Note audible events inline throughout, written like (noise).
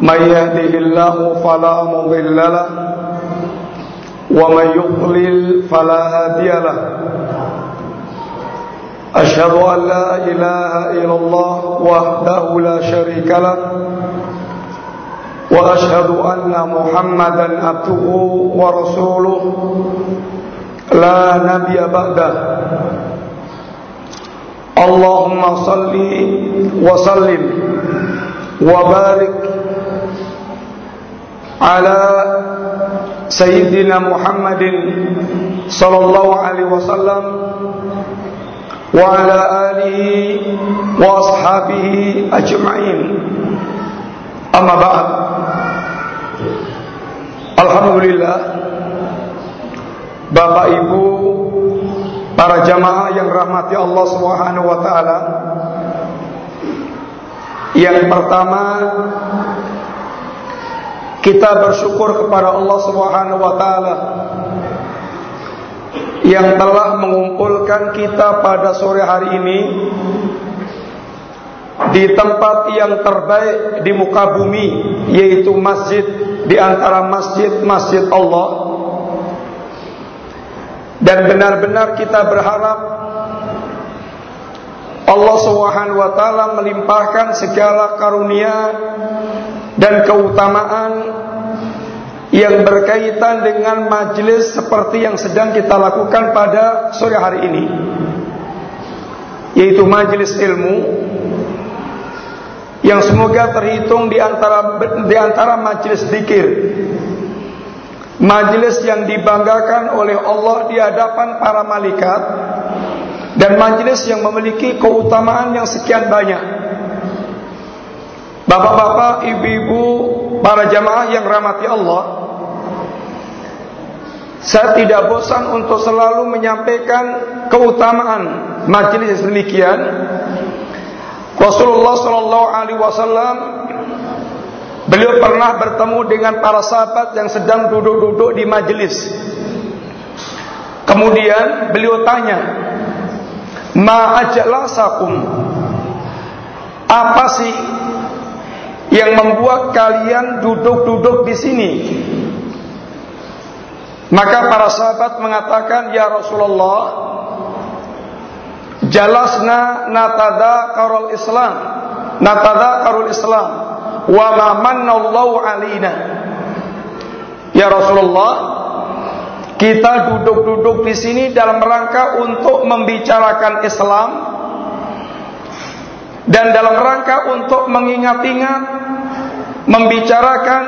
من يهده الله فلا مضل له ومن يضلل فلا هادي له. أشهد أن لا إله إلا الله وحده لا شريك له وأشهد أن محمدا عبده ورسوله. لا نبي بعده. اللهم صل وسلم وبارك على سيدنا محمد صلى الله عليه وسلم وعلى آله وأصحابه أجمعين أما بعد Alhamdulillah Bapak Ibu Para jamaah yang rahmati Allah Subhanahu wa taala Yang pertama kita bersyukur kepada Allah Subhanahu wa taala yang telah mengumpulkan kita pada sore hari ini di tempat yang terbaik di muka bumi yaitu masjid di antara masjid-masjid Allah. Dan benar-benar kita berharap Allah Subhanahu wa taala melimpahkan segala karunia dan keutamaan yang berkaitan dengan majelis seperti yang sedang kita lakukan pada sore hari ini yaitu majelis ilmu yang semoga terhitung di antara di antara majelis zikir. Majelis yang dibanggakan oleh Allah di hadapan para malaikat dan majelis yang memiliki keutamaan yang sekian banyak. Bapak-bapak, ibu-ibu, para jamaah yang rahmati Allah, saya tidak bosan untuk selalu menyampaikan keutamaan majelis demikian Rasulullah Shallallahu Alaihi Wasallam beliau pernah bertemu dengan para sahabat yang sedang duduk-duduk di majelis. Kemudian beliau tanya, Ma ajlasakum Apa sih yang membuat kalian duduk-duduk di sini? Maka para sahabat mengatakan, Ya Rasulullah, Jalasna natada karul Islam, natada karul Islam, wa alina. Ya Rasulullah, kita duduk-duduk di sini dalam rangka untuk membicarakan Islam dan dalam rangka untuk mengingat-ingat membicarakan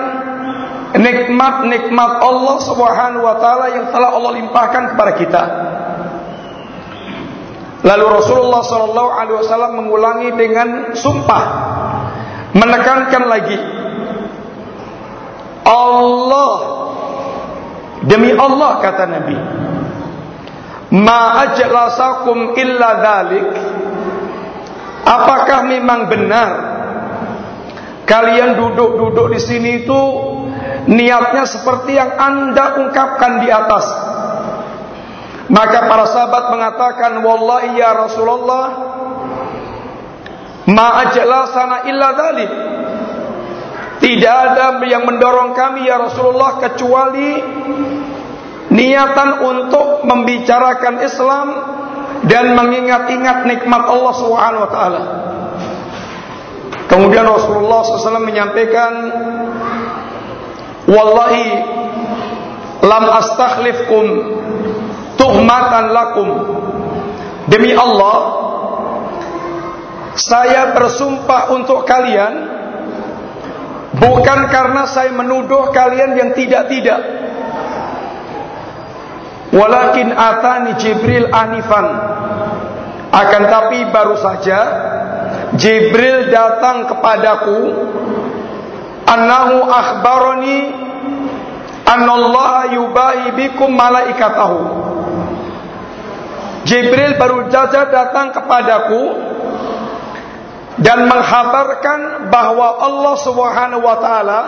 nikmat-nikmat Allah Subhanahu wa taala yang telah Allah limpahkan kepada kita. Lalu Rasulullah Sallallahu Alaihi Wasallam mengulangi dengan sumpah, menekankan lagi, Allah demi Allah kata Nabi, ma ajlasakum illa dalik. Apakah memang benar kalian duduk-duduk di sini itu niatnya seperti yang anda ungkapkan di atas? Maka para sahabat mengatakan, Wallahi ya Rasulullah, ma'ajlasana illa dhalik. Tidak ada yang mendorong kami ya Rasulullah kecuali niatan untuk membicarakan Islam dan mengingat-ingat nikmat Allah Subhanahu wa taala. Kemudian Rasulullah SAW menyampaikan, Wallahi lam astakhlifkum tuhmatan lakum demi Allah saya bersumpah untuk kalian bukan karena saya menuduh kalian yang tidak-tidak walakin atani Jibril anifan. Akan tapi baru saja Jibril datang kepadaku annahu akhbarani annallaha yubahi bikum malaikatahu. Jibril baru saja datang kepadaku dan menghabarkan bahwa Allah Subhanahu wa taala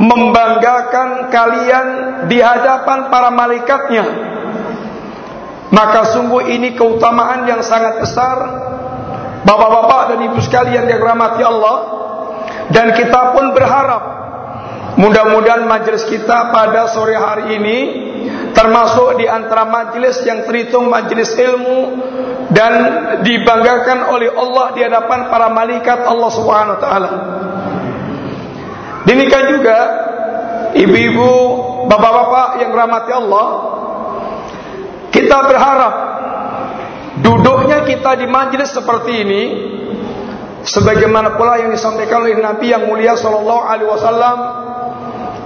membanggakan kalian di hadapan para malaikatnya. Maka sungguh ini keutamaan yang sangat besar Bapak-bapak dan ibu sekalian yang rahmati Allah Dan kita pun berharap Mudah-mudahan majelis kita pada sore hari ini termasuk di antara majelis yang terhitung majelis ilmu dan dibanggakan oleh Allah di hadapan para malaikat Allah taala. Demikian juga ibu-ibu, bapak-bapak yang rahmati Allah, kita berharap duduknya kita di majelis seperti ini sebagaimana pula yang disampaikan oleh Nabi yang mulia sallallahu alaihi wasallam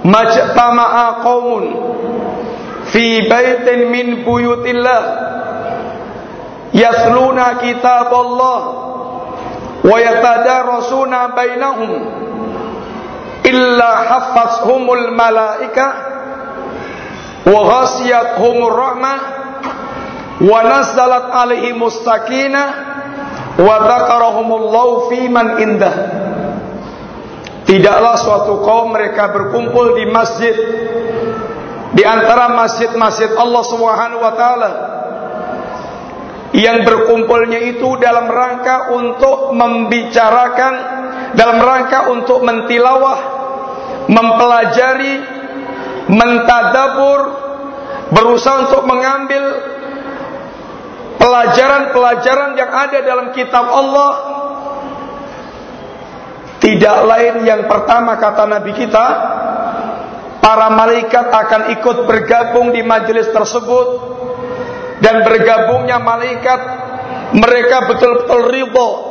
majtama'a qaumun fi baitin min buyutillah yasluna kitab Allah wa yatadarasuna bainahum illa haffazhumul malaika wa ghasiyatuhumur rahmah wa nazalat alaihimus sakinah wa dzakarahumullahu fi man indah. Tidaklah suatu kaum mereka berkumpul di masjid di antara masjid-masjid Allah Subhanahu wa taala yang berkumpulnya itu dalam rangka untuk membicarakan dalam rangka untuk mentilawah mempelajari mentadabur berusaha untuk mengambil pelajaran-pelajaran yang ada dalam kitab Allah. Tidak lain yang pertama kata Nabi kita para malaikat akan ikut bergabung di majelis tersebut. Dan bergabungnya malaikat mereka betul-betul ridho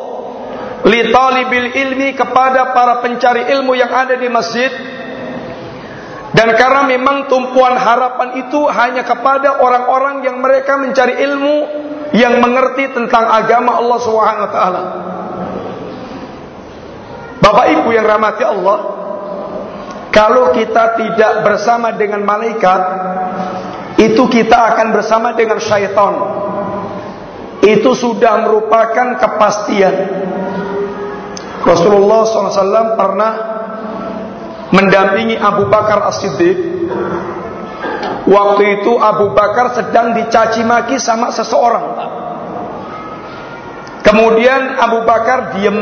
li talibil ilmi kepada para pencari ilmu yang ada di masjid dan karena memang tumpuan harapan itu hanya kepada orang-orang yang mereka mencari ilmu yang mengerti tentang agama Allah Subhanahu taala. Bapak Ibu yang rahmati Allah, kalau kita tidak bersama dengan malaikat, itu kita akan bersama dengan syaitan. Itu sudah merupakan kepastian. Rasulullah SAW pernah mendampingi Abu Bakar As-Siddiq. Waktu itu Abu Bakar sedang dicaci maki sama seseorang. Kemudian Abu Bakar diam,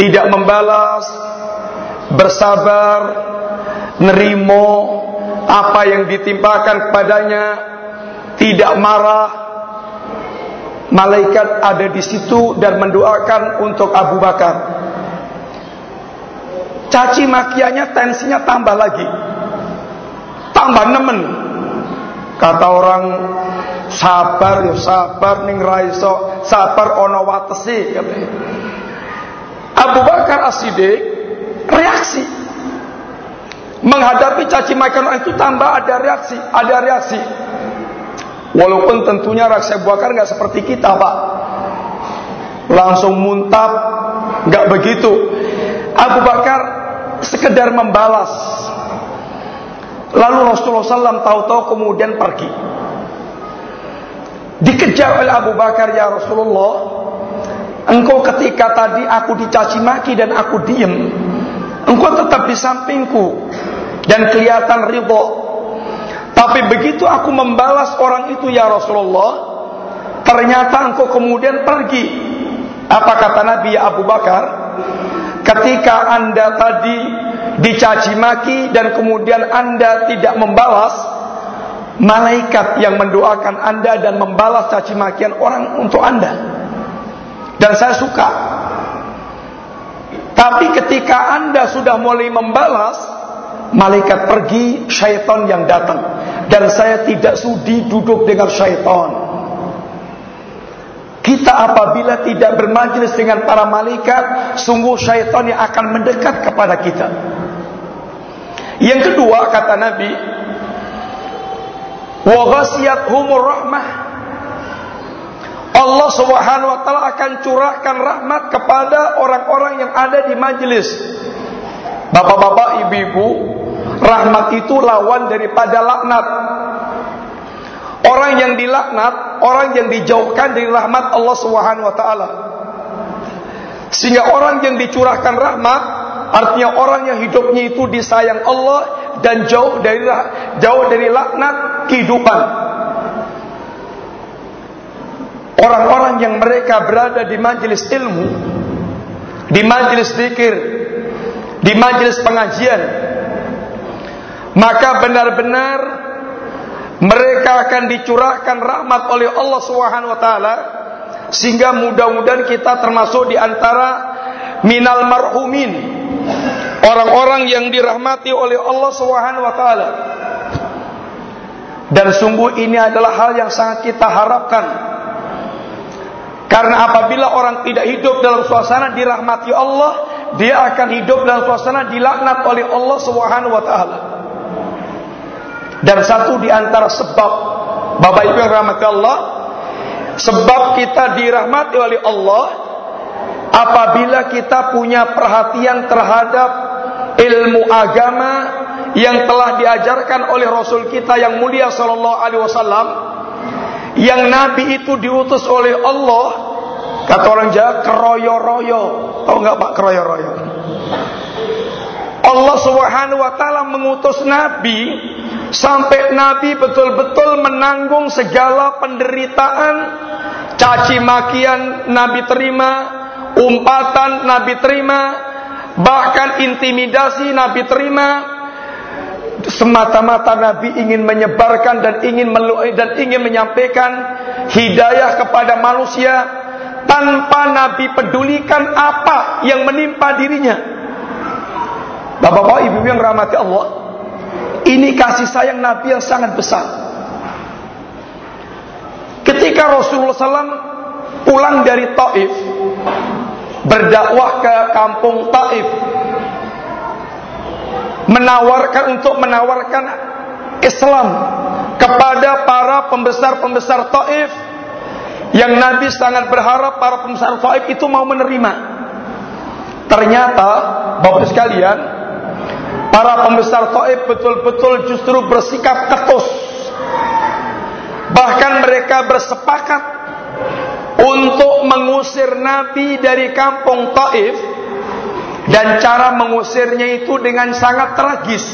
tidak membalas, bersabar, nerimo apa yang ditimpakan kepadanya, tidak marah. Malaikat ada di situ dan mendoakan untuk Abu Bakar. Caci makiannya tensinya tambah lagi. Tambah nemen. Kata orang sabar ya sabar ning raiso, sabar ono watesi Abu Bakar As-Siddiq reaksi. Menghadapi caci maki orang itu tambah ada reaksi, ada reaksi. Walaupun tentunya reaksi Abu Bakar nggak seperti kita, Pak. Langsung muntap, nggak begitu. Abu Bakar sekedar membalas. Lalu Rasulullah SAW tahu-tahu kemudian pergi. Dikejar oleh Abu Bakar ya Rasulullah. Engkau ketika tadi aku dicaci maki dan aku diem Engkau tetap di sampingku dan kelihatan ridho. Tapi begitu aku membalas orang itu ya Rasulullah, ternyata engkau kemudian pergi. Apa kata Nabi ya Abu Bakar? Ketika anda tadi dicaci maki dan kemudian anda tidak membalas, malaikat yang mendoakan anda dan membalas caci makian orang untuk anda. Dan saya suka tapi ketika anda sudah mulai membalas, malaikat pergi, syaitan yang datang. Dan saya tidak sudi duduk dengan syaitan. Kita apabila tidak bermajlis dengan para malaikat, sungguh syaitan yang akan mendekat kepada kita. Yang kedua kata Nabi, wa humur rahmah Allah Subhanahu wa taala akan curahkan rahmat kepada orang-orang yang ada di majelis. Bapak-bapak, ibu-ibu, rahmat itu lawan daripada laknat. Orang yang dilaknat, orang yang dijauhkan dari rahmat Allah Subhanahu wa taala. Sehingga orang yang dicurahkan rahmat artinya orang yang hidupnya itu disayang Allah dan jauh dari jauh dari laknat kehidupan. Orang-orang yang mereka berada di majelis ilmu, di majelis zikir, di majelis pengajian, maka benar-benar mereka akan dicurahkan rahmat oleh Allah Subhanahu wa taala sehingga mudah-mudahan kita termasuk di antara minal marhumin orang-orang yang dirahmati oleh Allah Subhanahu wa taala dan sungguh ini adalah hal yang sangat kita harapkan. Karena apabila orang tidak hidup dalam suasana dirahmati Allah, dia akan hidup dalam suasana dilaknat oleh Allah Subhanahu wa taala. Dan satu di antara sebab Bapak Ibu yang rahmati Allah, sebab kita dirahmati oleh Allah apabila kita punya perhatian terhadap ilmu agama yang telah diajarkan oleh Rasul kita yang mulia sallallahu alaihi wasallam yang nabi itu diutus oleh Allah kata orang Jawa keroyo-royo. Tahu nggak Pak keroyo-royo? Allah Subhanahu wa taala mengutus nabi sampai nabi betul-betul menanggung segala penderitaan caci makian nabi terima umpatan nabi terima bahkan intimidasi nabi terima. Semata-mata Nabi ingin menyebarkan dan ingin dan ingin menyampaikan hidayah kepada manusia tanpa Nabi pedulikan apa yang menimpa dirinya. Bapak-bapak, ibu yang rahmati Allah, ini kasih sayang Nabi yang sangat besar. Ketika Rasulullah SAW pulang dari Taif, berdakwah ke kampung Taif, menawarkan untuk menawarkan Islam kepada para pembesar-pembesar Taif yang Nabi sangat berharap para pembesar Taif itu mau menerima. Ternyata, Bapak sekalian, para pembesar Taif betul-betul justru bersikap ketus. Bahkan mereka bersepakat untuk mengusir Nabi dari kampung Taif dan cara mengusirnya itu dengan sangat tragis.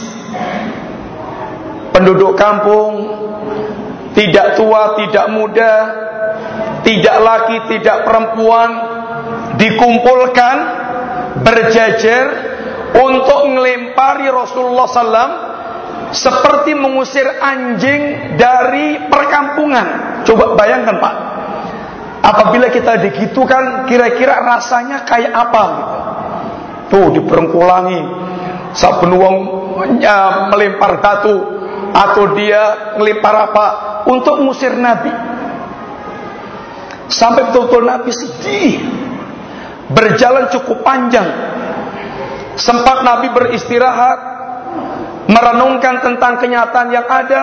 Penduduk kampung tidak tua, tidak muda, tidak laki, tidak perempuan dikumpulkan berjajar untuk melempari Rasulullah SAW seperti mengusir anjing dari perkampungan. Coba bayangkan Pak, apabila kita digitukan, kira-kira rasanya kayak apa? Gitu. Tuh diperengkulangi. Wong ya, melempar batu atau dia melempar apa untuk musir Nabi. Sampai betul-betul Nabi sedih. Berjalan cukup panjang. Sempat Nabi beristirahat, merenungkan tentang kenyataan yang ada.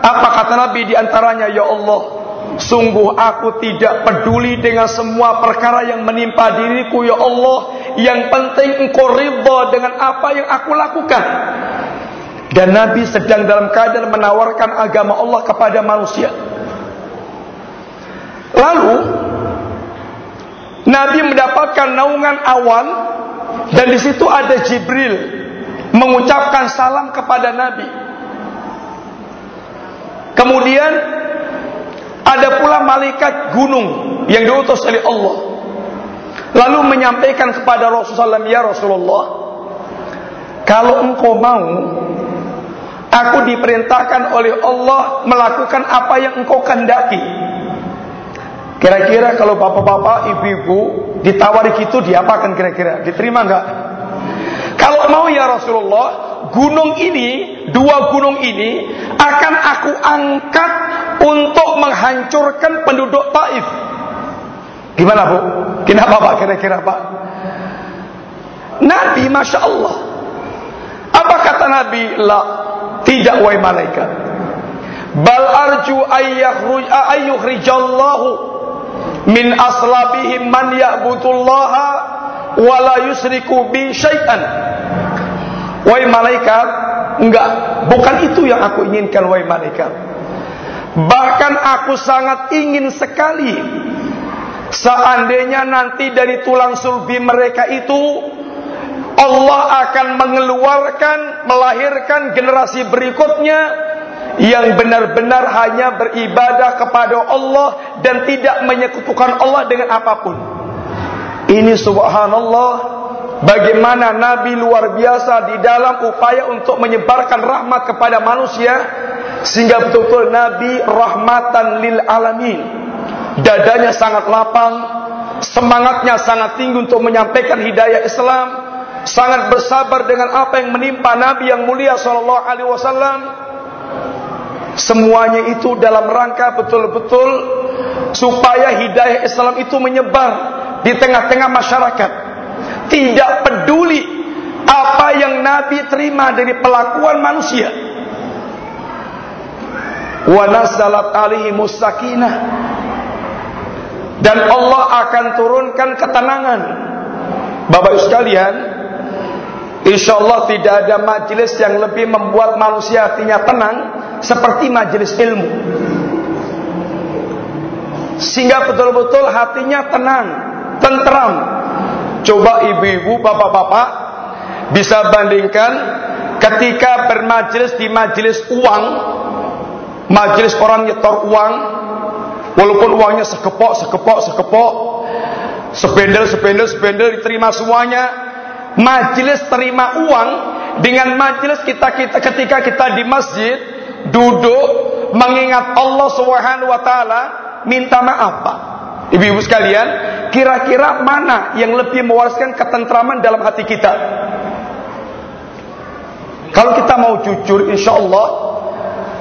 Apa kata Nabi di antaranya, "Ya Allah, Sungguh aku tidak peduli dengan semua perkara yang menimpa diriku ya Allah Yang penting engkau ridha dengan apa yang aku lakukan Dan Nabi sedang dalam keadaan menawarkan agama Allah kepada manusia Lalu Nabi mendapatkan naungan awan Dan di situ ada Jibril Mengucapkan salam kepada Nabi Kemudian ada pula malaikat gunung yang diutus oleh Allah. Lalu menyampaikan kepada Rasulullah ya Rasulullah, kalau engkau mau, aku diperintahkan oleh Allah melakukan apa yang engkau kehendaki. Kira-kira kalau bapak-bapak, ibu-ibu ditawari gitu diapakan kira-kira? Diterima enggak? Kalau mau ya Rasulullah, gunung ini, dua gunung ini akan aku angkat untuk menghancurkan penduduk Taif. Gimana bu? Kenapa pak kira-kira pak? Nabi Masya Allah. Apa kata Nabi? La, tidak wahai malaikat. Bal arju ayyukhrijallahu min aslabihim man ya'budullaha wa la yusriku bi syai'an. Wahai malaikat, enggak, bukan itu yang aku inginkan wahai malaikat. Bahkan aku sangat ingin sekali seandainya nanti dari tulang sulbi mereka itu Allah akan mengeluarkan, melahirkan generasi berikutnya yang benar-benar hanya beribadah kepada Allah dan tidak menyekutukan Allah dengan apa pun. Ini subhanallah Bagaimana Nabi luar biasa di dalam upaya untuk menyebarkan rahmat kepada manusia sehingga betul-betul Nabi rahmatan lil alamin. Dadanya sangat lapang, semangatnya sangat tinggi untuk menyampaikan hidayah Islam, sangat bersabar dengan apa yang menimpa Nabi yang mulia sallallahu alaihi wasallam. Semuanya itu dalam rangka betul-betul supaya hidayah Islam itu menyebar di tengah-tengah masyarakat tidak peduli apa yang Nabi terima dari pelakuan manusia. Wa nazalat alaihi musakinah dan Allah akan turunkan ketenangan. Bapak Ibu sekalian, insya Allah tidak ada majelis yang lebih membuat manusia hatinya tenang seperti majelis ilmu. Sehingga betul-betul hatinya tenang, tentram, Coba ibu-ibu, bapak-bapak bisa bandingkan ketika bermajelis di majelis uang, majelis orang nyetor uang, walaupun uangnya sekepok, sekepok, sekepok, sependel, sependel, sependel diterima semuanya, majelis terima uang dengan majelis kita, kita ketika kita di masjid duduk mengingat Allah Subhanahu wa taala minta maaf Pak Ibu-ibu sekalian, kira-kira mana yang lebih mewariskan ketentraman dalam hati kita? Kalau kita mau jujur, insya Allah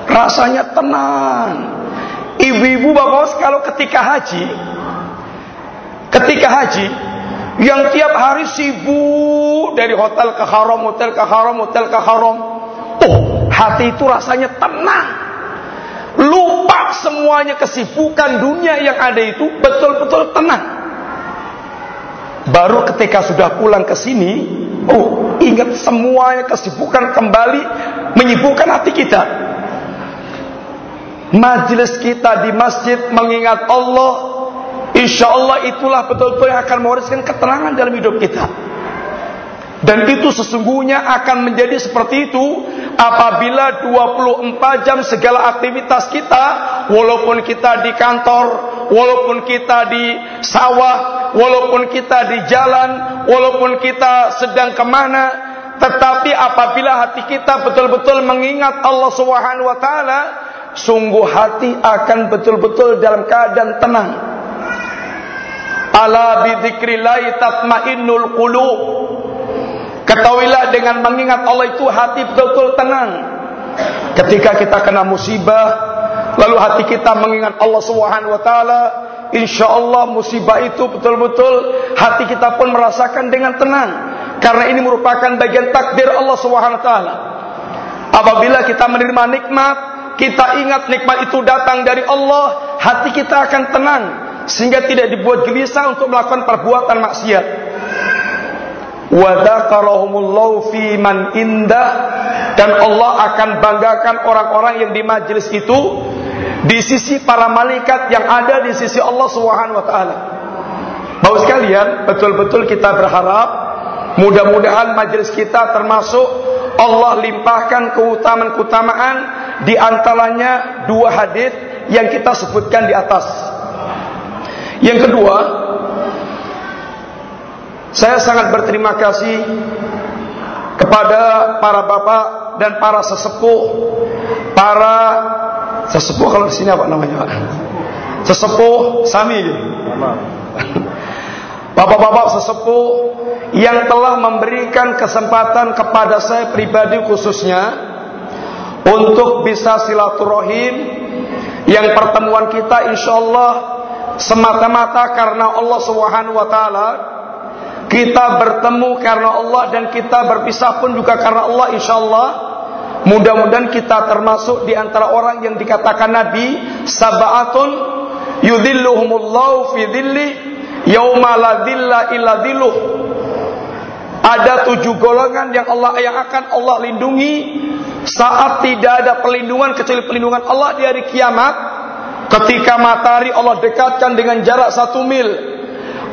rasanya tenang. Ibu-ibu bapak kalau ketika haji, ketika haji, yang tiap hari sibuk dari hotel ke haram, hotel ke haram, hotel ke haram, oh hati itu rasanya tenang lupa semuanya kesibukan dunia yang ada itu betul-betul tenang. Baru ketika sudah pulang ke sini, oh ingat semuanya kesibukan kembali menyibukkan hati kita. Majelis kita di masjid mengingat Allah, insya Allah itulah betul-betul yang akan mewariskan ketenangan dalam hidup kita. Dan itu sesungguhnya akan menjadi seperti itu apabila 24 jam segala aktivitas kita, walaupun kita di kantor, walaupun kita di sawah, walaupun kita di jalan, walaupun kita sedang ke mana, tetapi apabila hati kita betul-betul mengingat Allah Subhanahu wa taala, sungguh hati akan betul-betul dalam keadaan tenang. Ala bidzikrillah tatmainnul qulub. Ketahuilah dengan mengingat Allah itu hati betul-betul tenang. Ketika kita kena musibah, lalu hati kita mengingat Allah Subhanahu wa taala, insyaallah musibah itu betul-betul hati kita pun merasakan dengan tenang. Karena ini merupakan bagian takdir Allah Subhanahu wa taala. Apabila kita menerima nikmat, kita ingat nikmat itu datang dari Allah, hati kita akan tenang sehingga tidak dibuat gelisah untuk melakukan perbuatan maksiat wa dzakarahumullahu fi man indah dan Allah akan banggakan orang-orang yang di majelis itu di sisi para malaikat yang ada di sisi Allah Subhanahu wa taala. Bapak sekalian, betul-betul kita berharap mudah-mudahan majelis kita termasuk Allah limpahkan keutamaan-keutamaan di antaranya dua hadis yang kita sebutkan di atas. Yang kedua, saya sangat berterima kasih kepada para bapak dan para sesepuh, para sesepuh kalau di sini apa namanya? Sesepuh Sami. Bapak-bapak sesepuh yang telah memberikan kesempatan kepada saya pribadi khususnya untuk bisa silaturahim yang pertemuan kita insya Allah semata-mata karena Allah Subhanahu wa taala kita bertemu karena Allah dan kita berpisah pun juga karena Allah insyaallah. Mudah-mudahan kita termasuk di antara orang yang dikatakan Nabi sab'atun yudhilluhumullahu fi dhilli yauma la dhilla illa dhilluh. Ada tujuh golongan yang Allah yang akan Allah lindungi saat tidak ada perlindungan kecuali perlindungan Allah di hari kiamat. Ketika matahari Allah dekatkan dengan jarak satu mil,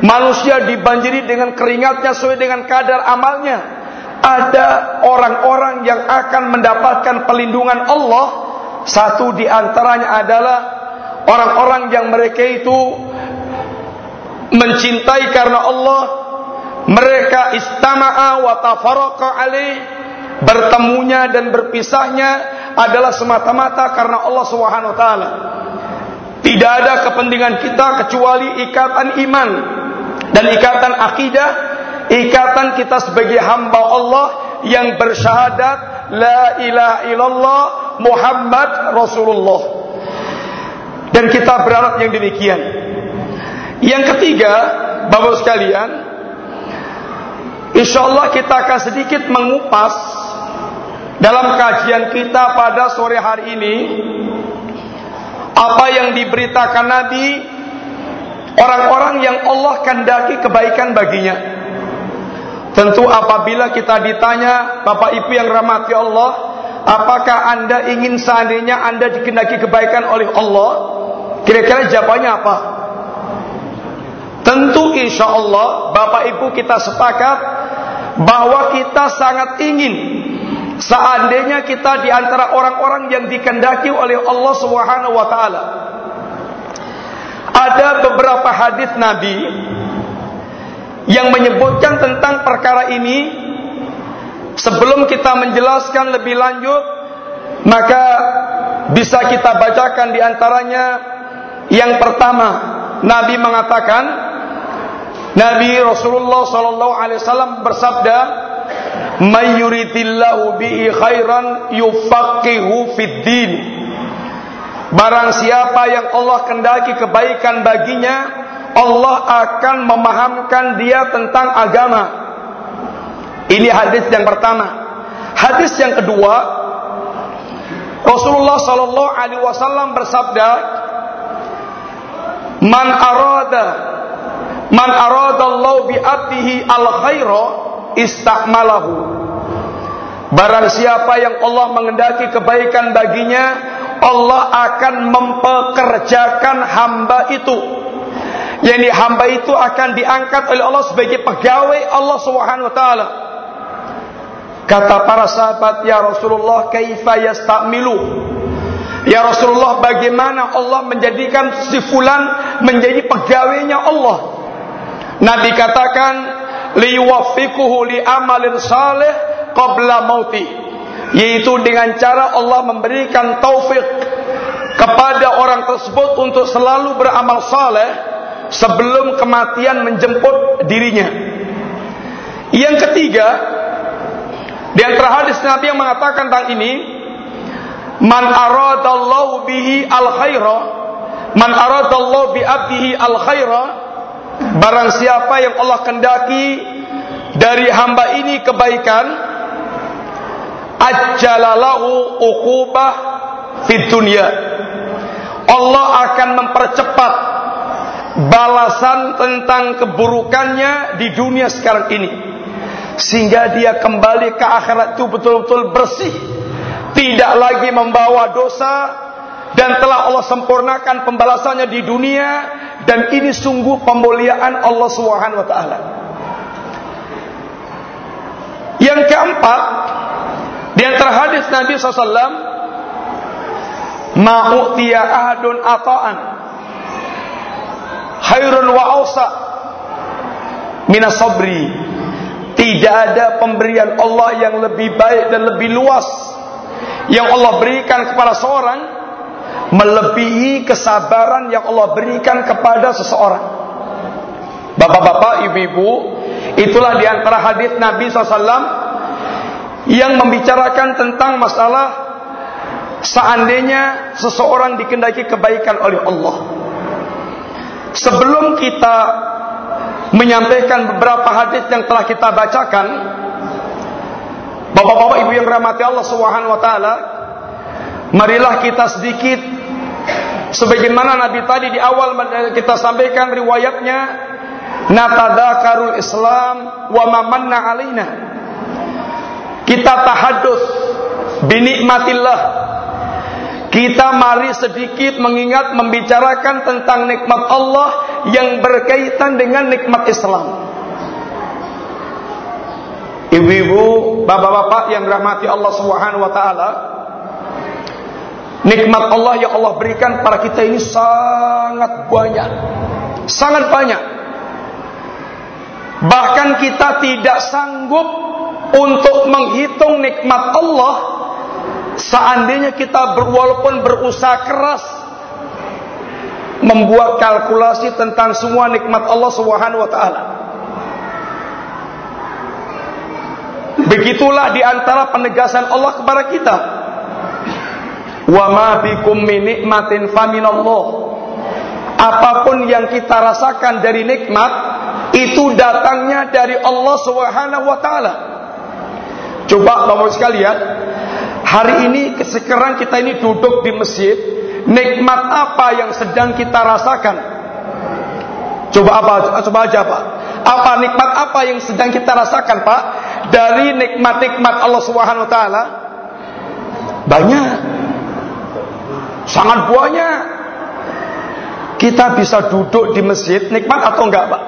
manusia dibanjiri dengan keringatnya sesuai dengan kadar amalnya. Ada orang-orang yang akan mendapatkan perlindungan Allah. Satu di antaranya adalah orang-orang yang mereka itu mencintai karena Allah mereka istama'a wa tafaraqa alaih bertemunya dan berpisahnya adalah semata-mata karena Allah Subhanahu wa taala. Tidak ada kepentingan kita kecuali ikatan iman dan ikatan akidah, ikatan kita sebagai hamba Allah yang bersyahadat la ilaha illallah Muhammad Rasulullah. Dan kita berharap yang demikian. Yang ketiga, Bapak sekalian, Insya Allah kita akan sedikit mengupas dalam kajian kita pada sore hari ini apa yang diberitakan Nabi orang-orang yang Allah kendaki kebaikan baginya. Tentu apabila kita ditanya Bapak Ibu yang rahmati Allah, apakah Anda ingin seandainya Anda dikendaki kebaikan oleh Allah? Kira-kira jawabannya apa? Tentu insya Allah Bapak Ibu kita sepakat bahwa kita sangat ingin seandainya kita di antara orang-orang yang dikendaki oleh Allah Subhanahu wa taala. Ada beberapa hadis Nabi yang menyebutkan tentang perkara ini. Sebelum kita menjelaskan lebih lanjut, maka bisa kita bacakan di antaranya yang pertama Nabi mengatakan Nabi Rasulullah sallallahu alaihi wasallam bersabda, "May yuridillahu bihi khairan yufaqihu fid din." Barang siapa yang Allah kendaki kebaikan baginya, Allah akan memahamkan dia tentang agama. Ini hadis yang pertama. Hadis yang kedua, Rasulullah sallallahu alaihi wasallam bersabda, "Man arada Man aradallahu bi abdihi al khaira istakmalahu. Barang siapa yang Allah mengendaki kebaikan baginya, Allah akan mempekerjakan hamba itu. Yani hamba itu akan diangkat oleh Allah sebagai pegawai Allah Subhanahu wa taala. Kata para sahabat, "Ya Rasulullah, kaifa yastamilu?" Ya Rasulullah, bagaimana Allah menjadikan si fulan menjadi pegawainya Allah? Nabi katakan liwaffiquhu li amalin saleh qabla mauti yaitu dengan cara Allah memberikan taufik kepada orang tersebut untuk selalu beramal saleh sebelum kematian menjemput dirinya. Yang ketiga, di antara hadis Nabi yang mengatakan tentang ini, man aradallahu bihi al khaira, man aradallahu bi abdihi al khaira, Barang siapa yang Allah kendaki dari hamba ini kebaikan, ajjalalahu uqubah fid dunya. Allah akan mempercepat balasan tentang keburukannya di dunia sekarang ini. Sehingga dia kembali ke akhirat itu betul-betul bersih. Tidak lagi membawa dosa dan telah Allah sempurnakan pembalasannya di dunia dan ini sungguh pemuliaan Allah Subhanahu wa taala. Yang keempat, di antara hadis Nabi SAW, Ma'u'tiya ahadun ata'an Khairun wa awsa Minas sabri Tidak ada pemberian Allah yang lebih baik dan lebih luas Yang Allah berikan kepada seorang melebihi kesabaran yang Allah berikan kepada seseorang. Bapak-bapak, ibu-ibu, itulah di antara hadis Nabi SAW yang membicarakan tentang masalah seandainya seseorang dikendaki kebaikan oleh Allah. Sebelum kita menyampaikan beberapa hadis yang telah kita bacakan, Bapak-bapak ibu yang rahmati Allah Subhanahu wa taala, marilah kita sedikit Sebagaimana Nabi tadi di awal kita sampaikan riwayatnya Natadakarul Islam wa mamanna alaina. Kita tahadus binikmatillah. Kita mari sedikit mengingat membicarakan tentang nikmat Allah yang berkaitan dengan nikmat Islam. Ibu-ibu, bapak-bapak yang dirahmati Allah Subhanahu wa taala, Nikmat Allah yang Allah berikan pada kita ini sangat banyak. Sangat banyak. Bahkan kita tidak sanggup untuk menghitung nikmat Allah seandainya kita ber, walaupun berusaha keras membuat kalkulasi tentang semua nikmat Allah Subhanahu wa taala. Begitulah di antara penegasan Allah kepada kita. Wa ma bikum min nikmatin faminallah. Apa pun yang kita rasakan dari nikmat itu datangnya dari Allah Subhanahu wa taala. Coba Bapak sekalian, hari ini sekarang kita ini duduk di masjid, nikmat apa yang sedang kita rasakan? Coba apa? Coba aja Pak. Apa nikmat apa yang sedang kita rasakan Pak? Dari nikmat-nikmat Allah Subhanahu wa? Banyak. Sangat banyak. Kita bisa duduk di masjid nikmat atau enggak, Pak?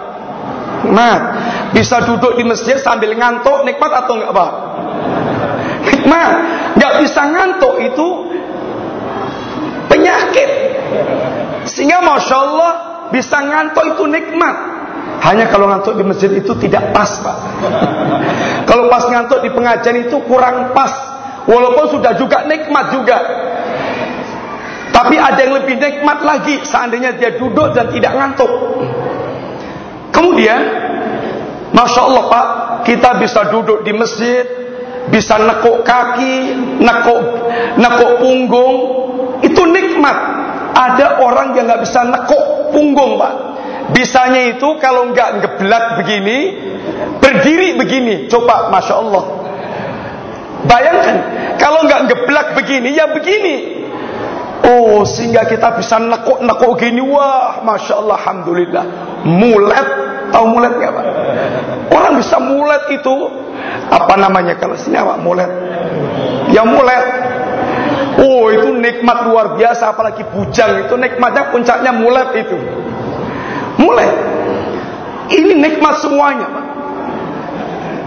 Nikmat. Bisa duduk di masjid sambil ngantuk nikmat atau enggak, Pak? Nikmat. Enggak bisa ngantuk itu penyakit. Sehingga Masya Allah bisa ngantuk itu nikmat. Hanya kalau ngantuk di masjid itu tidak pas, Pak. (laughs) kalau pas ngantuk di pengajian itu kurang pas. Walaupun sudah juga nikmat juga. Tapi ada yang lebih nikmat lagi seandainya dia duduk dan tidak ngantuk. Kemudian, masya Allah Pak, kita bisa duduk di masjid, bisa nekuk kaki, nekuk nekuk punggung, itu nikmat. Ada orang yang nggak bisa nekuk punggung Pak. Bisanya itu kalau nggak ngeblak begini, berdiri begini. Coba, masya Allah. Bayangkan, kalau nggak ngeblak begini, ya begini. Oh, sehingga kita bisa nekuk-nekuk gini. Wah, Masya Allah, Alhamdulillah. Mulet. Tahu mulet nggak Pak? Orang bisa mulet itu. Apa namanya kalau Pak? Mulet. Ya mulet. Oh, itu nikmat luar biasa. Apalagi bujang. Itu nikmatnya puncaknya mulet itu. Mulet. Ini nikmat semuanya Pak.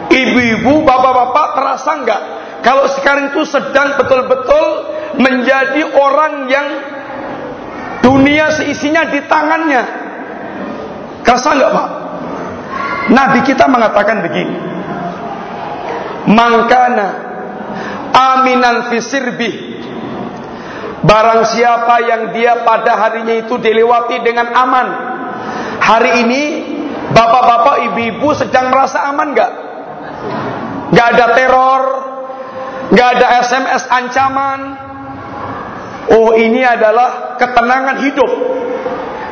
Ibu-ibu, bapak-bapak terasa nggak? Kalau sekarang itu sedang betul-betul menjadi orang yang dunia seisinya di tangannya. Kerasa nggak pak? Nabi kita mengatakan begini. Mangkana aminan fisirbi. Barang siapa yang dia pada harinya itu dilewati dengan aman. Hari ini bapak-bapak, ibu-ibu sedang merasa aman nggak? Nggak ada teror, nggak ada SMS ancaman, Oh ini adalah ketenangan hidup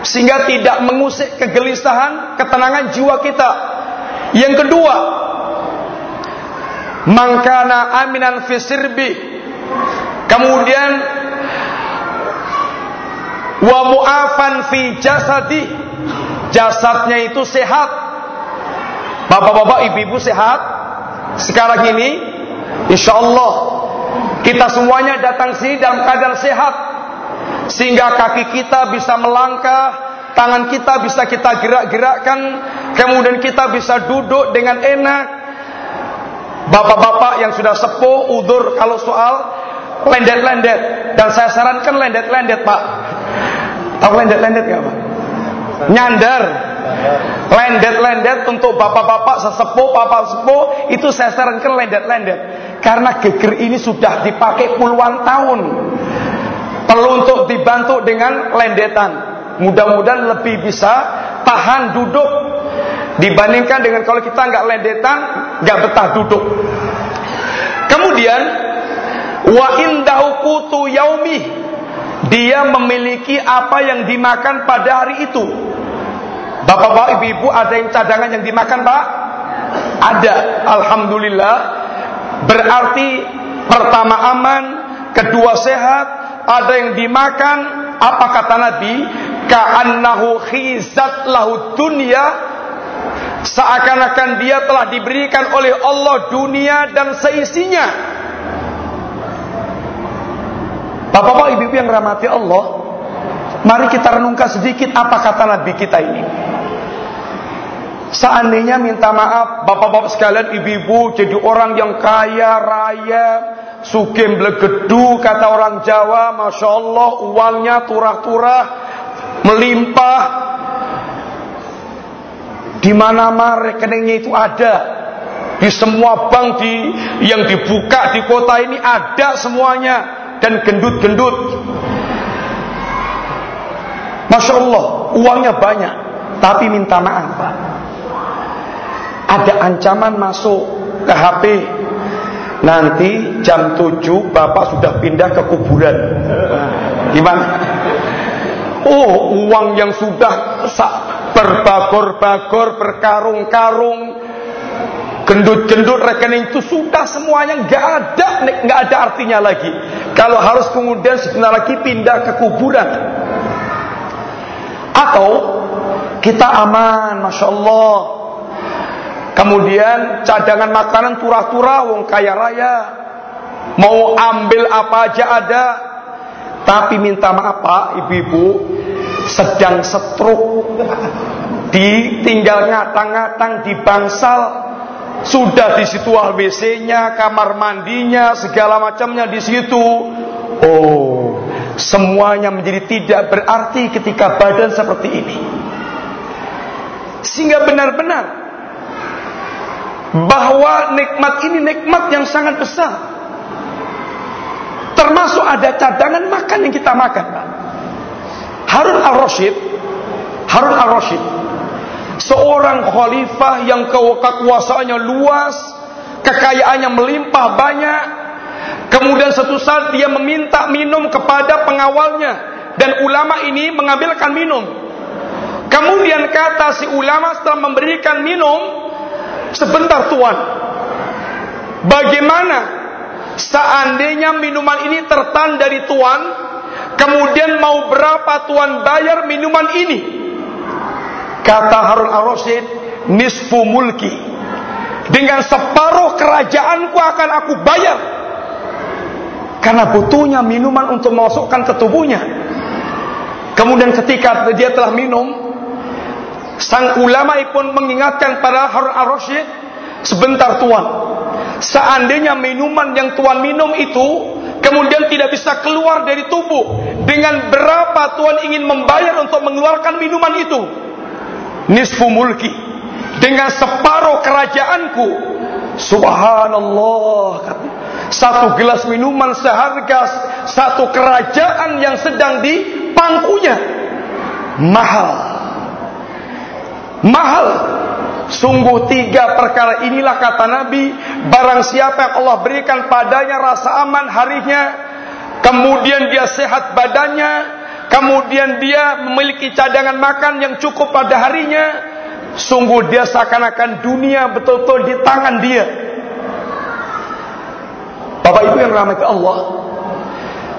Sehingga tidak mengusik kegelisahan Ketenangan jiwa kita. Yang kedua Mangkana aminan fisirbi Kemudian Wa mu'afan fi jasadi. Jasadnya itu sehat. Bapak-bapak, ibu-ibu sehat? Sekarang ini Insya Allah kita semuanya datang sini dalam keadaan sehat. Sehingga kaki kita bisa melangkah, tangan kita bisa kita gerak-gerakkan, kemudian kita bisa duduk dengan enak. Bapak-bapak yang sudah sepuh, udur kalau soal lendet-lendet. Dan saya sarankan lendet-lendet pak. Tahu lendet-lendet gak pak? Nyandar. Lendet-lendet untuk bapak-bapak sesepuh, bapak sepuh itu saya sarankan lendet-lendet. Karena geger ini sudah dipakai puluhan tahun. Perlu dibantu dengan lendetan. Mudah-mudahan lebih bisa tahan duduk dibandingkan dengan kalau kita nggak lendetan, nggak betah duduk. Kemudian wa indahu kutu yaumi dia memiliki apa yang dimakan pada hari itu. Bapak-bapak, ibu-ibu ada yang cadangan yang dimakan, Pak? Ada. Alhamdulillah Berarti pertama aman, kedua sehat, ada yang dimakan, apa kata Nabi? Ka'annahu khizat lahu dunya Seakan-akan dia telah diberikan oleh Allah dunia dan seisinya. Bapak-bapak ibu-ibu yang rahmati Allah, mari kita renungkan sedikit apa kata Nabi kita ini. Seandainya minta maaf bapak-bapak sekalian ibu-ibu jadi orang yang kaya raya, sugem blegedu kata orang Jawa, masya Allah uangnya turah-turah melimpah, di mana-mana rekeningnya itu ada. Di semua bank di yang dibuka di kota ini ada semuanya dan gendut-gendut. Masya Allah, uangnya banyak, tapi minta maaf, Pak. Ada ancaman masuk ke HP. Nanti jam 7 Bapak sudah pindah ke kuburan. Gimana? Oh, uang yang sudah berbagor-bagor, berkarung-karung, gendut-gendut rekening itu sudah semuanya nggak ada, nggak ada artinya lagi. Kalau harus kemudian sebentar lagi pindah ke kuburan, atau kita aman, masya Allah. Kemudian cadangan makanan turah-turah, wong kaya raya, mau ambil apa aja ada, tapi minta maaf pak, ibu-ibu, sedang setruk ditinggal ngatang-ngatang di bangsal sudah di situ WC-nya, kamar mandinya, segala macamnya di situ. Oh, semuanya menjadi tidak berarti ketika badan seperti ini. Sehingga benar-benar bahwa nikmat ini nikmat yang sangat besar. Termasuk ada cadangan makan yang kita makan. Harun al-Rashid Harun al-Rashid Seorang khalifah yang kekuasaannya luas Kekayaannya melimpah banyak Kemudian satu saat dia meminta minum kepada pengawalnya Dan ulama ini mengambilkan minum Kemudian kata si ulama setelah memberikan minum Sebentar tuan Bagaimana Seandainya minuman ini tertan dari tuan Kemudian mau berapa tuan bayar minuman ini? Kata Harun al-Rasyid, nisfu mulki. Dengan separuh kerajaanku akan aku bayar. Karena butuhnya minuman untuk memasukkan ke tubuhnya. Kemudian ketika dia telah minum, sang ulama pun mengingatkan pada Harun al-Rasyid, sebentar tuan, seandainya minuman yang tuan minum itu kemudian tidak bisa keluar dari tubuh dengan berapa Tuhan ingin membayar untuk mengeluarkan minuman itu? Nisfu mulki. Dengan separuh kerajaanku. Subhanallah satu gelas minuman seharga satu kerajaan yang sedang di pangkunya. Mahal mahal. Sungguh tiga perkara inilah kata Nabi Barang siapa yang Allah berikan padanya rasa aman harinya Kemudian dia sehat badannya Kemudian dia memiliki cadangan makan yang cukup pada harinya Sungguh dia seakan-akan dunia betul-betul di tangan dia. Bapak ibu yang ramai ke Allah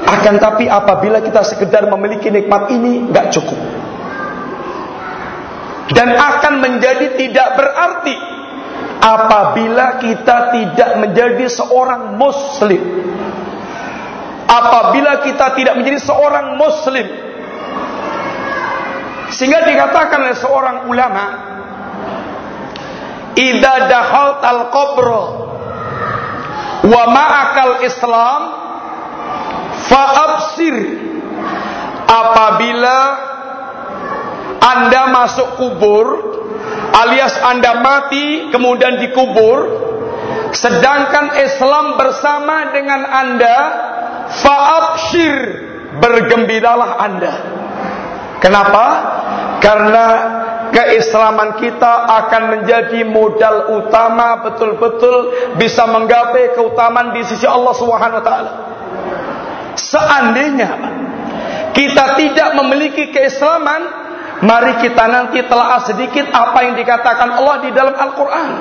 Akan tapi apabila kita sekedar memiliki nikmat ini nggak cukup dan akan menjadi tidak berarti apabila kita tidak menjadi seorang muslim. Apabila kita tidak menjadi seorang muslim. Sehingga dikatakan oleh seorang ulama idza dakhalt al qabr wa ma'akal islam fa absir. Apabila anda masuk kubur alias Anda mati kemudian dikubur. Sedangkan Islam bersama dengan Anda faabshir bergembiralah Anda. Kenapa? karena keislaman kita akan menjadi modal utama betul-betul bisa menggapai keutamaan di sisi Allah Subhanahu wa taala. Seandainya kita tidak memiliki keislaman Mari kita nanti telah sedikit apa yang dikatakan Allah di dalam Al-Quran.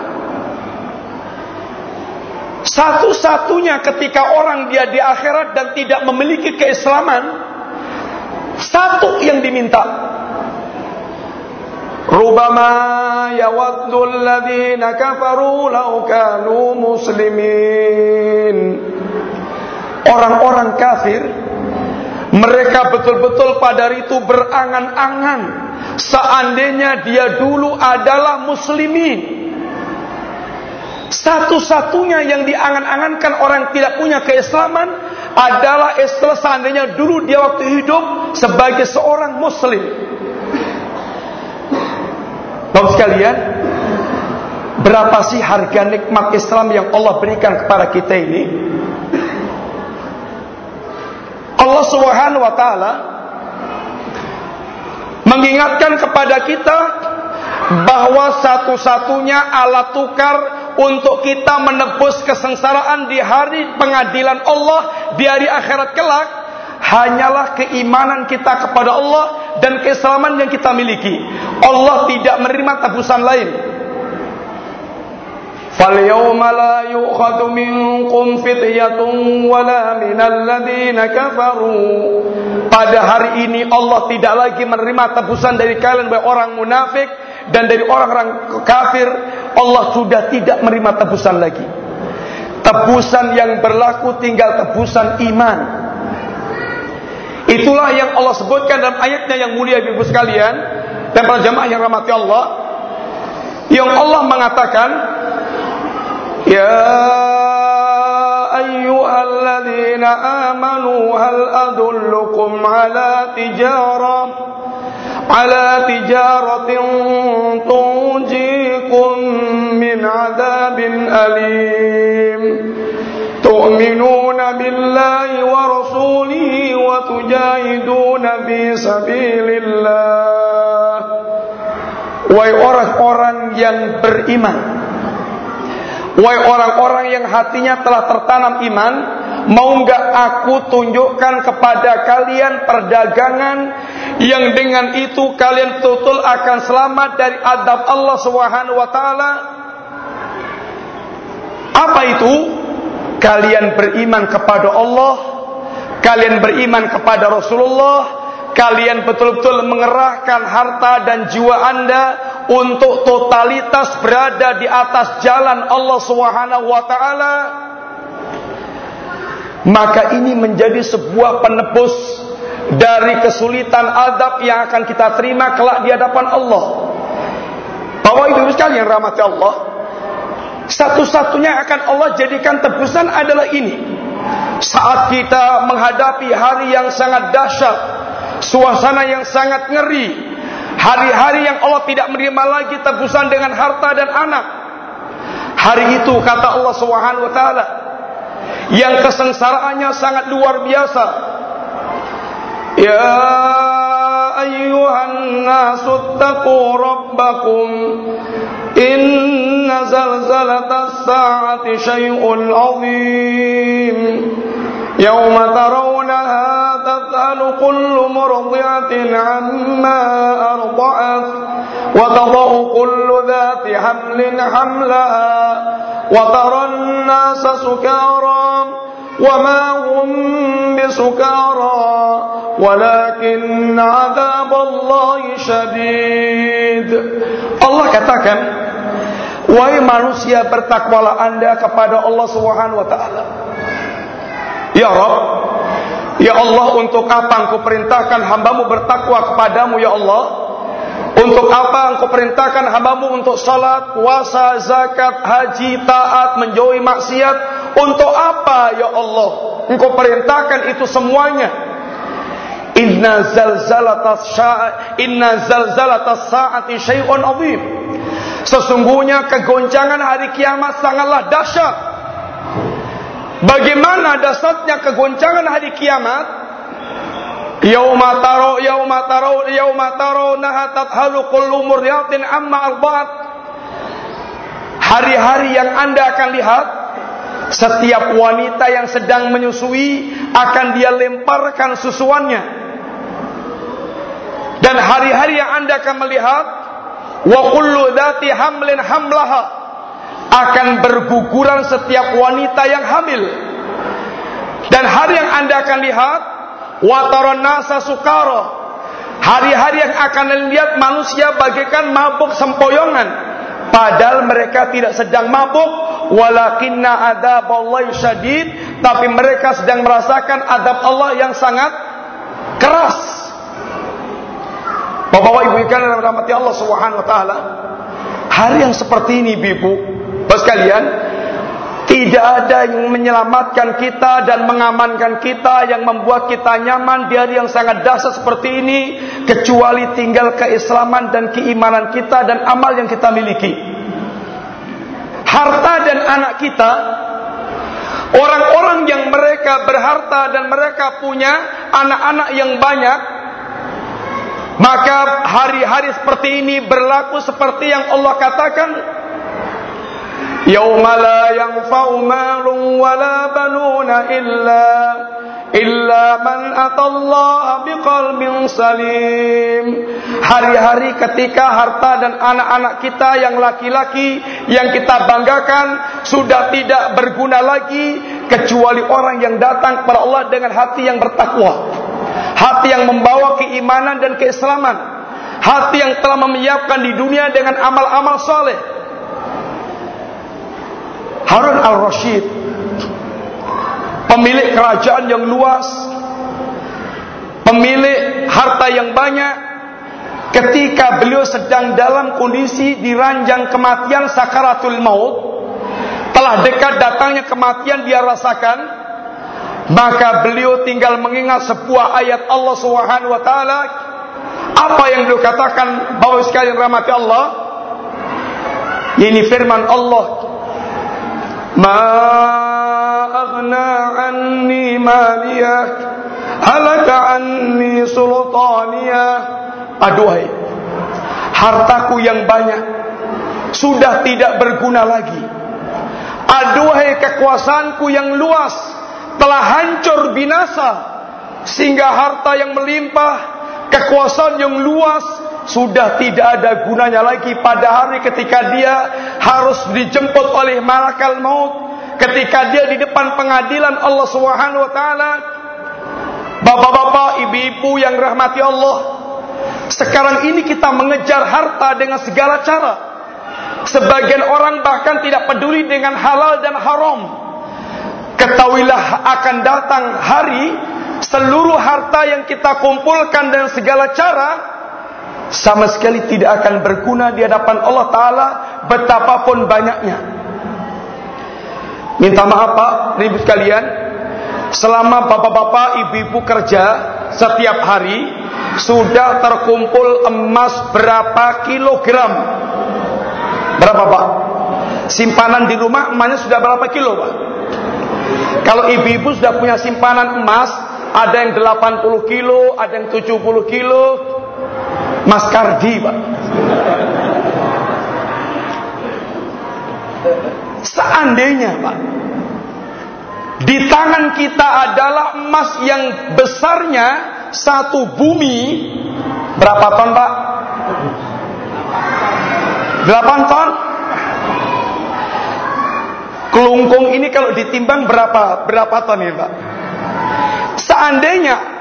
Satu-satunya ketika orang dia di akhirat dan tidak memiliki keislaman, satu yang diminta. Rubama yawaddu alladhina kafaru laukanu muslimin. Orang-orang kafir mereka betul-betul pada itu berangan-angan seandainya dia dulu adalah muslimin. Satu-satunya yang diangan-angankan orang tidak punya keislaman adalah istilah seandainya dulu dia waktu hidup sebagai seorang muslim. Bapak sekalian, berapa sih harga nikmat Islam yang Allah berikan kepada kita ini? Allah Subhanahu wa taala mengingatkan kepada kita bahwa satu-satunya alat tukar untuk kita menebus kesengsaraan di hari pengadilan Allah di hari akhirat kelak hanyalah keimanan kita kepada Allah dan keislaman yang kita miliki. Allah tidak menerima tebusan lain. فَالْيَوْمَ لَا يُؤْخَذُ مِنْكُمْ فِدْيَةٌ وَلَا مِنَ الَّذِينَ كَفَرُوا Pada hari ini Allah tidak lagi menerima tebusan dari kalian baik orang munafik dan dari orang-orang kafir. Allah sudah tidak menerima tebusan lagi. Tebusan yang berlaku tinggal tebusan iman. Itulah yang Allah sebutkan dalam ayatnya yang mulia ibu sekalian dan para jamaah yang rahmati Allah. Yang Allah mengatakan, يا أيها الذين آمنوا هل أدلكم على تجارة على تجارة تنجيكم من عذاب أليم؟ تؤمنون بالله ورسوله وتجاهدون في سبيل الله. Wahai orang-orang yang beriman Wahai orang-orang yang hatinya telah tertanam iman Mau nggak aku tunjukkan kepada kalian perdagangan Yang dengan itu kalian betul akan selamat dari adab Allah Subhanahu wa taala Apa itu? kalian beriman kepada Allah, kalian beriman kepada Rasulullah, kalian betul-betul mengerahkan harta dan jiwa Anda untuk totalitas berada di atas jalan Allah Subhanahu wa taala. Maka ini menjadi sebuah penebus dari kesulitan adab yang akan kita terima kelak di hadapan Allah. Bapak Ibu sekalian rahmati Allah, satu-satunya akan Allah jadikan tebusan adalah ini. Saat kita menghadapi hari yang sangat dahsyat, Suasana yang sangat ngeri. Hari-hari yang Allah tidak menerima lagi tebusan dengan harta dan anak. Hari itu kata Allah Subhanahu wa taala yang kesengsaraannya sangat luar biasa. Ya ayyuhan nasu taqu rabbakum inna zalzalatas sa'ati syai'un 'azim. Yauma tarawunaha تذهل كل مرضعة عما أرضعت وتضع كل ذات حمل حملها وترى الناس سكارى وما هم بسكارى ولكن عذاب الله شديد Allah katakan Wahai manusia bertakwalah anda kepada Allah Subhanahu wa taala. Ya Rabb, ya Allah untuk apa engkau perintahkan hambamu bertakwa kepadamu ya Allah? Untuk apa engkau perintahkan hambamu untuk salat, puasa, zakat, haji, taat, menjauhi maksiat? Untuk apa ya Allah? Engkau perintahkan itu semuanya. Inna zalzalatas sa'ati inna zalzalatas sa'ati syai'un 'adzim. Sesungguhnya kegoncangan hari kiamat sangatlah dahsyat. Bagaimana dasarnya kegoncangan hari kiamat? Yauma taro yauma taro yauma taro nahatat halu kullu murdiatin amma arbaat. Hari-hari yang Anda akan lihat setiap wanita yang sedang menyusui akan dia lemparkan susuannya. Dan hari-hari yang Anda akan melihat wa kullu hamlin hamlaha akan berguguran setiap wanita yang hamil dan hari yang anda akan lihat wa nasa Hari-hari yang akan lihat manusia bagaikan mabuk sempoyongan. Padahal mereka tidak sedang mabuk. Walakinna adab Allah syadid. Tapi mereka sedang merasakan adab Allah yang sangat keras. Bapak-bapak ibu ikan rahmati Allah subhanahu wa ta'ala. Hari yang seperti ini ibu, bapak sekalian, tidak ada yang menyelamatkan kita dan mengamankan kita yang membuat kita nyaman di hari yang sangat dahsyat seperti ini kecuali tinggal keislaman dan keimanan kita dan amal yang kita miliki. Harta dan anak kita orang-orang yang mereka berharta dan mereka punya anak-anak yang banyak maka hari-hari seperti ini berlaku seperti yang Allah katakan يوم لا ينفع مال ولا بنون إلا إلا من أتى الله بقلب سليم hari-hari ketika harta dan anak-anak kita yang laki-laki yang kita banggakan sudah tidak berguna lagi kecuali orang yang datang kepada Allah dengan hati yang bertakwa hati yang membawa keimanan dan keislaman hati yang telah menyiapkan di dunia dengan amal-amal soleh Harun al-Rashid. Pemilik kerajaan yang luas. Pemilik harta yang banyak. Ketika beliau sedang dalam kondisi diranjang kematian sakaratul maut telah dekat datangnya kematian dia rasakan maka beliau tinggal mengingat sebuah ayat Allah Subhanahu wa taala. Apa yang beliau katakan bahwa sekalian rahmati Allah ini firman Allah ما أغنى عني مالية هلك عني سلطانية Aduhai Hartaku yang banyak Sudah tidak berguna lagi Aduhai kekuasaanku yang luas Telah hancur binasa Sehingga harta yang melimpah Kekuasaan yang luas sudah tidak ada gunanya lagi pada hari ketika dia harus dijemput oleh malakal maut. Ketika dia di depan pengadilan Allah Subhanahu wa taala. Bapak-bapak, ibu-ibu yang rahmati Allah. Sekarang ini kita mengejar harta dengan segala cara. Sebagian orang bahkan tidak peduli dengan halal dan haram. Ketahuilah akan datang hari Seluruh harta yang kita kumpulkan dengan segala cara sama sekali tidak akan berguna di hadapan Allah Ta'ala betapapun banyaknya. Minta maaf Pak, ribut kalian. Selama bapak-bapak, ibu-ibu kerja setiap hari, sudah terkumpul emas berapa kilogram? Berapa Pak? Simpanan di rumah emasnya sudah berapa kilo Pak? Kalau ibu-ibu sudah punya simpanan emas, ada yang 80 kilo, ada yang 70 kilo, Mas Kardi Pak Seandainya Pak Di tangan kita adalah emas yang besarnya Satu bumi Berapa ton Pak? 8 ton Kelungkung ini kalau ditimbang berapa berapa ton ya Pak? Seandainya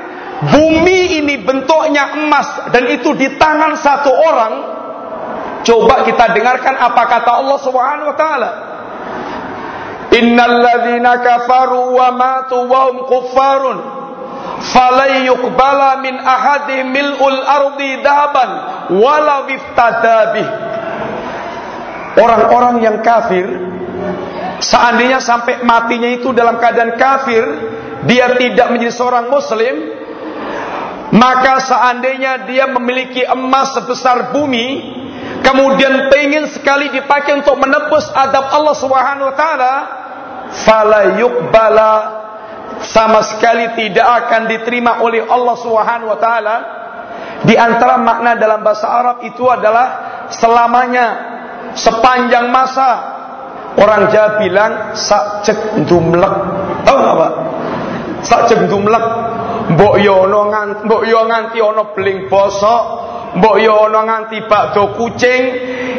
Bumi ini bentuknya emas dan itu di tangan satu orang. Coba kita dengarkan apa kata Allah Subhanahu wa taala. Innal ladzina kafaru wa matu wa hum kuffarun falan yuqbala min ahadihim mil'ul ardi dahaban wala bih. Orang-orang yang kafir seandainya sampai matinya itu dalam keadaan kafir, dia tidak menjadi seorang muslim, maka seandainya dia memiliki emas sebesar bumi, kemudian pengen sekali dipakai untuk menebus adab Allah Subhanahu wa taala, fala yuqbala sama sekali tidak akan diterima oleh Allah Subhanahu wa taala. Di antara makna dalam bahasa Arab itu adalah selamanya, sepanjang masa. Orang Jawa bilang cek dumlek. Tahu enggak, Pak? Sak cek dumlek mbok yo ana nganti mbok yo nganti ana bling bosok mbok yo ana nganti bakdo kucing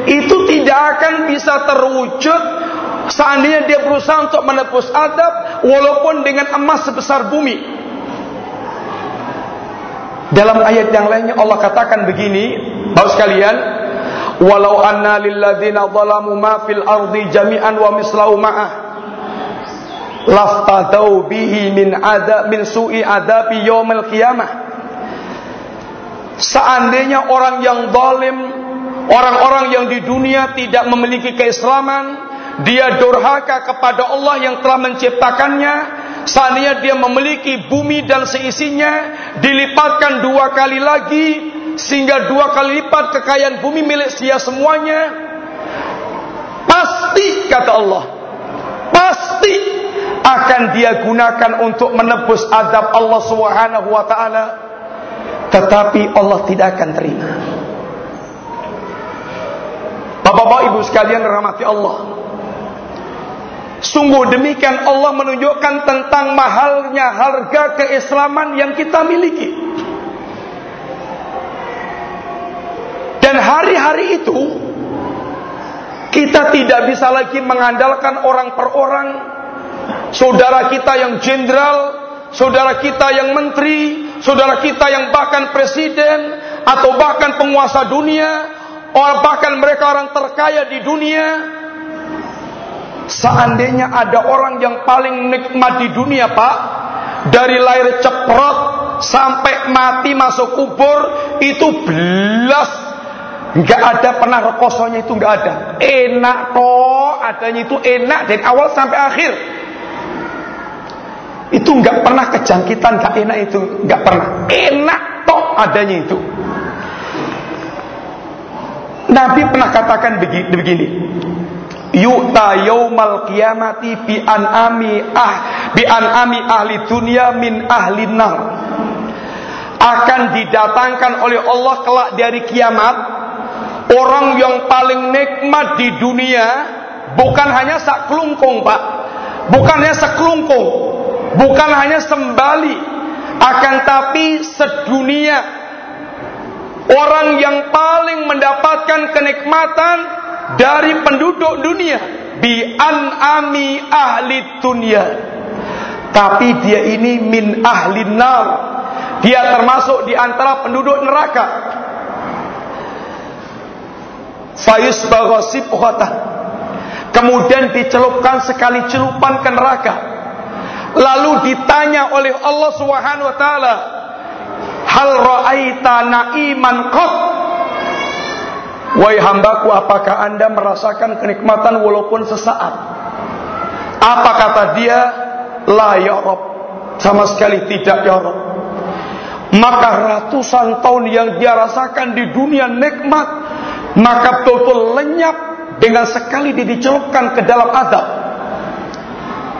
itu tidak akan bisa terwujud. Seandainya dia berusaha untuk menebus adab walaupun dengan emas sebesar bumi. Dalam ayat yang lainnya Allah katakan begini, Bapak sekalian, walau anna lil ladzina zalamu ma fil ardi jami'an wa mislahu ma'ah laftadau bihi min ada min su'i adabi yaumil qiyamah. Seandainya orang yang zalim, orang-orang yang di dunia tidak memiliki keislaman, dia durhaka kepada Allah yang telah menciptakannya, Seandainya dia memiliki bumi dan seisinya dilipatkan dua kali lagi sehingga dua kali lipat kekayaan bumi milik dia semuanya. Pasti kata Allah, pasti akan dia gunakan untuk menebus adab Allah Subhanahu wa taala. Tetapi Allah tidak akan terima. Bapak-bapak Ibu sekalian rahmati Allah. Sungguh demikian Allah menunjukkan tentang mahalnya harga keislaman yang kita miliki. Dan hari-hari itu kita tidak bisa lagi mengandalkan orang per orang. Saudara kita yang jenderal, saudara kita yang menteri, saudara kita yang bahkan presiden atau bahkan penguasa dunia, atau bahkan mereka orang terkaya di dunia, Seandainya ada orang yang paling nikmat di dunia pak Dari lahir ceprot Sampai mati masuk kubur Itu belas. Gak ada pernah rekosonya itu gak ada. Enak toh Adanya itu enak dari awal sampai akhir Itu gak pernah kejangkitan Gak enak itu. Gak pernah. Enak toh adanya itu. Nabi pernah katakan begini. Yu'ta yaumal qiyamati bi an'ami ah bi an'ami ahli dunia min ahli nar. Akan didatangkan oleh Allah kelak dari kiamat orang yang paling nikmat di dunia bukan hanya sak kelungkung Pak. Bukan hanya sekelungkung bukan hanya sembali akan tapi sedunia. Orang yang paling mendapatkan kenikmatan dari penduduk dunia bi an'ami ahli dunia. Tapi dia ini min ahli nar. Dia termasuk di antara penduduk neraka. Fayus baghasib kemudian dicelupkan sekali celupan ke neraka lalu ditanya oleh Allah Subhanahu wa taala hal ra'aita na'iman qat? Wahai hambaku apakah anda merasakan kenikmatan walaupun sesaat? Apa kata dia? La ya Rob Sama sekali tidak ya Rob Maka ratusan tahun yang dia rasakan di dunia nikmat Maka betul lenyap Dengan sekali dicelupkan ke dalam adab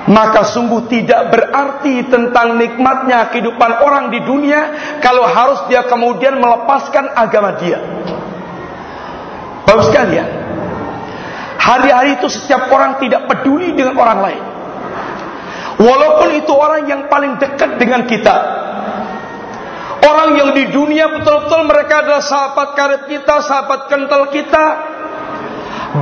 maka sungguh tidak berarti tentang nikmatnya kehidupan orang di dunia kalau harus dia kemudian melepaskan agama dia. Bapak sekalian, hari-hari itu setiap orang tidak peduli dengan orang lain. Walaupun itu orang yang paling dekat dengan kita. Orang yang di dunia betul-betul mereka adalah sahabat karib kita, sahabat kental kita.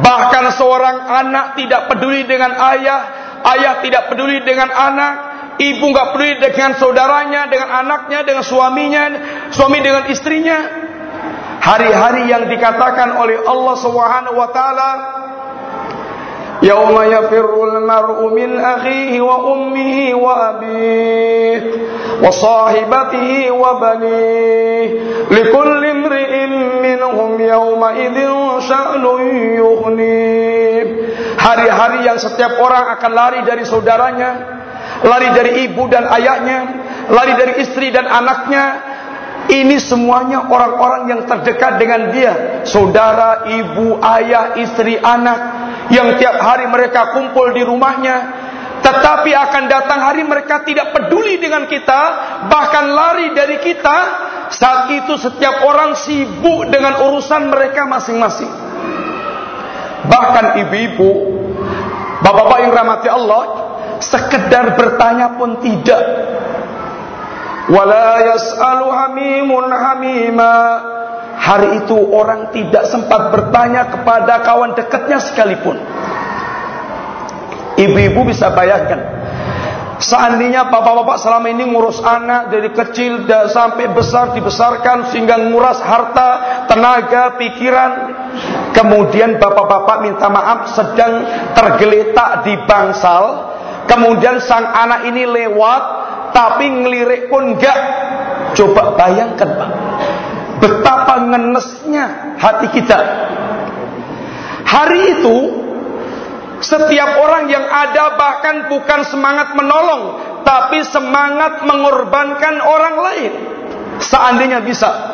Bahkan seorang anak tidak peduli dengan ayah, ayah tidak peduli dengan anak, ibu nggak peduli dengan saudaranya, dengan anaknya, dengan suaminya, suami dengan istrinya. hari-hari yang dikatakan oleh Allah Subhanahu wa taala Yauma yafirrul mar'u min akhihi wa ummihi wa abihi wa sahibatihi wa banihi likulli imri'in minhum yawma idzin sya'nun yughni Hari-hari yang setiap orang akan lari dari saudaranya, lari dari ibu dan ayahnya, lari dari istri dan anaknya, ini semuanya orang-orang yang terdekat dengan dia. Saudara, ibu, ayah, istri, anak. Yang tiap hari mereka kumpul di rumahnya. Tetapi akan datang hari mereka tidak peduli dengan kita. Bahkan lari dari kita. Saat itu setiap orang sibuk dengan urusan mereka masing-masing. Bahkan ibu-ibu. Bapak-bapak yang rahmati Allah. Sekedar bertanya pun tidak wala yas'alu hamimun hamima hari itu orang tidak sempat bertanya kepada kawan dekatnya sekalipun ibu-ibu bisa bayangkan Seandainya bapak-bapak selama ini ngurus anak dari kecil sampai besar dibesarkan sehingga nguras harta, tenaga, pikiran. Kemudian bapak-bapak minta maaf sedang tergeletak di bangsal. Kemudian sang anak ini lewat tapi ngelirik pun enggak. Coba bayangkan Pak. Betapa ngenesnya hati kita. Hari itu setiap orang yang ada bahkan bukan semangat menolong, tapi semangat mengorbankan orang lain. Seandainya bisa.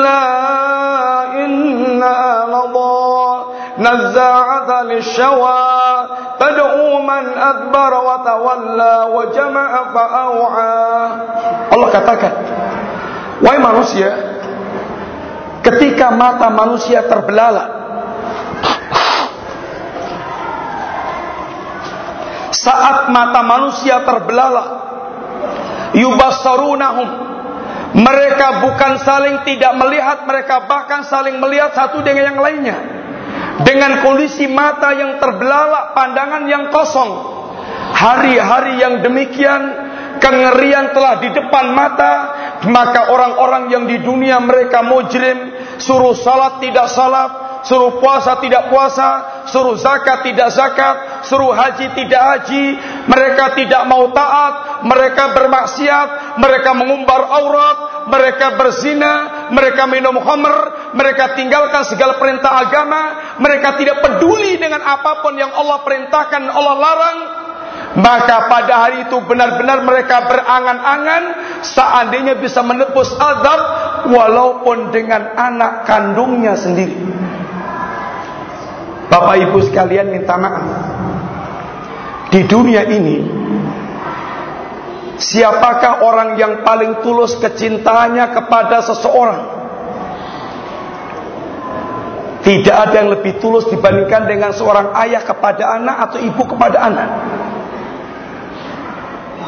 نزاعة للشوى تدعو من أدبر وتولى وجمع فأوعى Allah katakan Wahai manusia Ketika mata manusia terbelalak saat mata manusia terbelalak yubassarunahum mereka bukan saling tidak melihat mereka bahkan saling melihat satu dengan yang lainnya dengan kondisi mata yang terbelalak pandangan yang kosong. Hari-hari yang demikian kengerian telah di depan mata maka orang-orang yang di dunia mereka mujrim suruh salat tidak salat suruh puasa tidak puasa, suruh zakat tidak zakat, suruh haji tidak haji, mereka tidak mau taat, mereka bermaksiat, mereka mengumbar aurat, mereka berzina, mereka minum khamr, mereka tinggalkan segala perintah agama, mereka tidak peduli dengan apa pun yang Allah perintahkan, Allah larang, maka pada hari itu benar-benar mereka berangan-angan seandainya bisa menebus azab walaupun dengan anak kandungnya sendiri. Bapak Ibu sekalian minta maaf. Di dunia ini Siapakah orang yang paling tulus kecintaannya kepada seseorang? Tidak ada yang lebih tulus dibandingkan dengan seorang ayah kepada anak atau ibu kepada anak.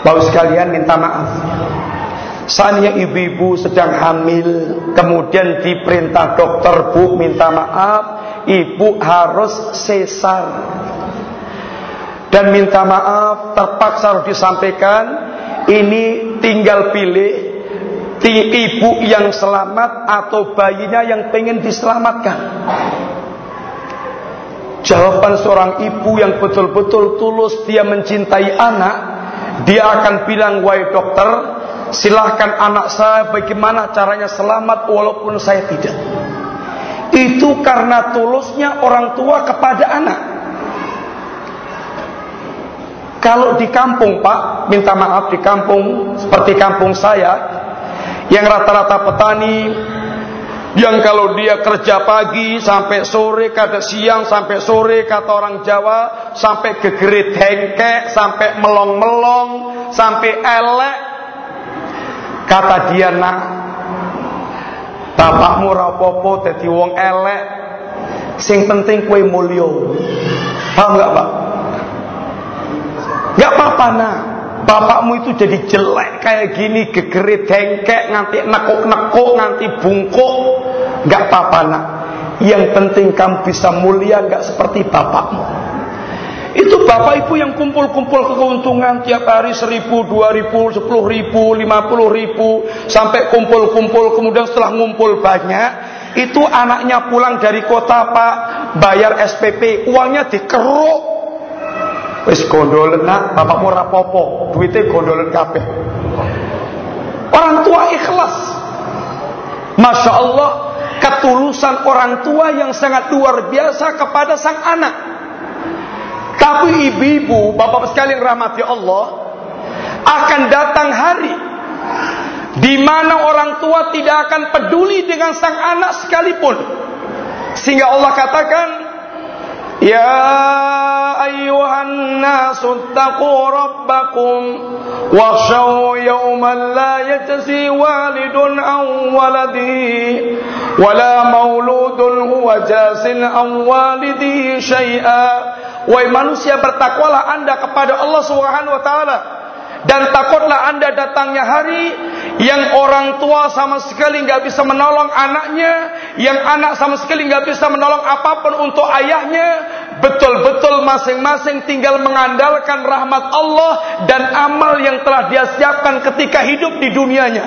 Bapak sekalian minta maaf. Seandainya ibu-ibu sedang hamil, kemudian diperintah dokter bu minta maaf, ibu harus sesar dan minta maaf terpaksa harus disampaikan ini tinggal pilih ibu yang selamat atau bayinya yang pengen diselamatkan jawaban seorang ibu yang betul-betul tulus dia mencintai anak dia akan bilang wahai dokter silahkan anak saya bagaimana caranya selamat walaupun saya tidak itu karena tulusnya orang tua kepada anak. Kalau di kampung Pak, minta maaf di kampung seperti kampung saya yang rata-rata petani yang kalau dia kerja pagi sampai sore, kata siang sampai sore, kata orang Jawa, sampai gegerit hengkek, sampai melong-melong, sampai elek. Kata dia, nak, Bapakmu ora apa-apa dadi wong elek. Sing penting kowe mulya. Paham enggak, Pak? Enggak apa-apa nah. Bapakmu itu jadi jelek kayak gini, gegerit dengkek, nganti nekuk-nekuk, nganti bungkuk. Enggak apa-apa nak. Yang penting kamu bisa mulia enggak seperti bapakmu. Itu bapak ibu yang kumpul-kumpul keuntungan tiap hari seribu, dua ribu, sepuluh ribu, lima puluh ribu, sampai kumpul-kumpul, kemudian setelah ngumpul banyak, itu anaknya pulang dari kota pak, bayar SPP, uangnya dikeruk. Wis gondolen nak, bapakmu rapopo, duitnya gondolen kabeh. Orang tua ikhlas. Masya Allah, ketulusan orang tua yang sangat luar biasa kepada sang anak. Tapi ibu-ibu, bapak sekalian rahmati Allah, akan datang hari di mana orang tua tidak akan peduli dengan sang anak sekalipun. Sehingga Allah katakan, يا أيها الناس اتقوا ربكم واخشوا يوما لا يجزي والد عن ولده ولا مولود هو جاز عن والده شيئا. manusia bertakwalah anda kepada Allah Subhanahu wa taala dan takutlah anda datangnya hari yang orang tua sama sekali nggak bisa menolong anaknya, yang anak sama sekali nggak bisa menolong apapun untuk ayahnya, betul-betul masing-masing tinggal mengandalkan rahmat Allah dan amal yang telah dia siapkan ketika hidup di dunianya.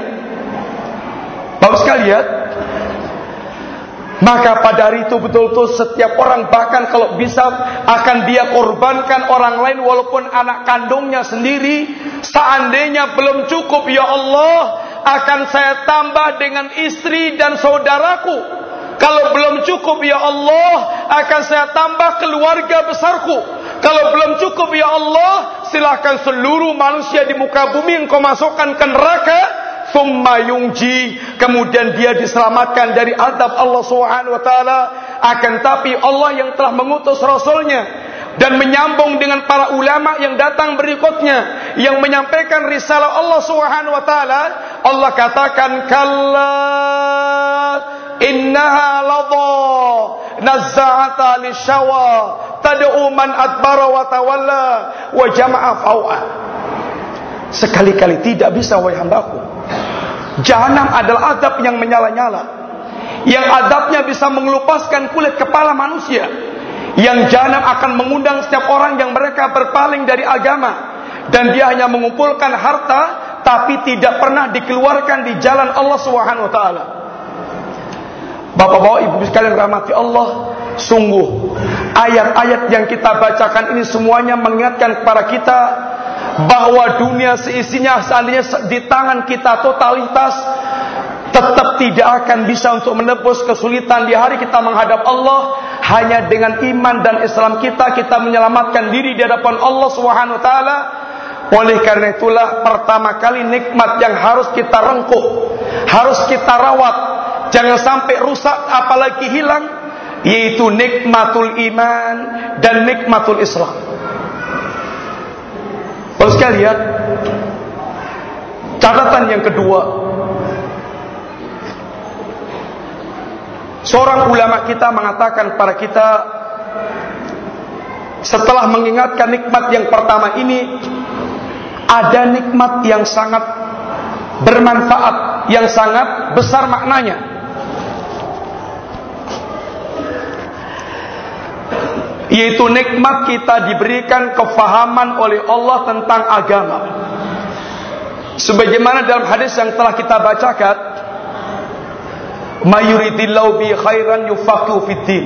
Bagus sekali ya. Maka pada hari itu betul-betul setiap orang bahkan kalau bisa akan dia korbankan orang lain walaupun anak kandungnya sendiri. Seandainya belum cukup ya Allah akan saya tambah dengan istri dan saudaraku. Kalau belum cukup ya Allah akan saya tambah keluarga besarku. Kalau belum cukup ya Allah silahkan seluruh manusia di muka bumi engkau masukkan ke neraka thumma yungji. Kemudian dia diselamatkan dari adab Allah Subhanahu wa taala. Akan tapi Allah yang telah mengutus rasulnya dan menyambung dengan para ulama yang datang berikutnya yang menyampaikan risalah Allah Subhanahu wa taala. Allah katakan kalla innaha ladha nazza'ata lishawa tad'u man adbara wa tawalla wa jama'a fau'a sekali-kali tidak bisa wahai hambaku Jahanam adalah adab yang menyala-nyala. Yang adabnya bisa mengelupaskan kulit kepala manusia. Yang jahanam akan mengundang setiap orang yang mereka berpaling dari agama. Dan dia hanya mengumpulkan harta, tapi tidak pernah dikeluarkan di jalan Allah Subhanahu wa taala. Bapak-bapak, ibu sekalian rahmati Allah, sungguh ayat-ayat yang kita bacakan ini semuanya mengingatkan kepada kita bahwa dunia seisinya seandainya di tangan kita totalitas tetap tidak akan bisa untuk menebus kesulitan di hari kita menghadap Allah. Hanya dengan iman dan Islam kita kita menyelamatkan diri di hadapan Allah Subhanahu wa taala. Oleh karena itulah pertama kali nikmat yang harus kita rengkuh harus kita rawat jangan sampai rusak apalagi hilang yaitu nikmatul iman dan nikmatul Islam Bapak sekalian, catatan yang kedua, seorang ulama kita mengatakan para kita setelah mengingatkan nikmat yang pertama ini ada nikmat yang sangat bermanfaat, yang sangat besar maknanya. Yaitu nikmat kita diberikan kefahaman oleh Allah tentang agama. Sebagaimana dalam hadis yang telah kita bacakan, mayuridillahu bi khairan yufaqihu fiddin.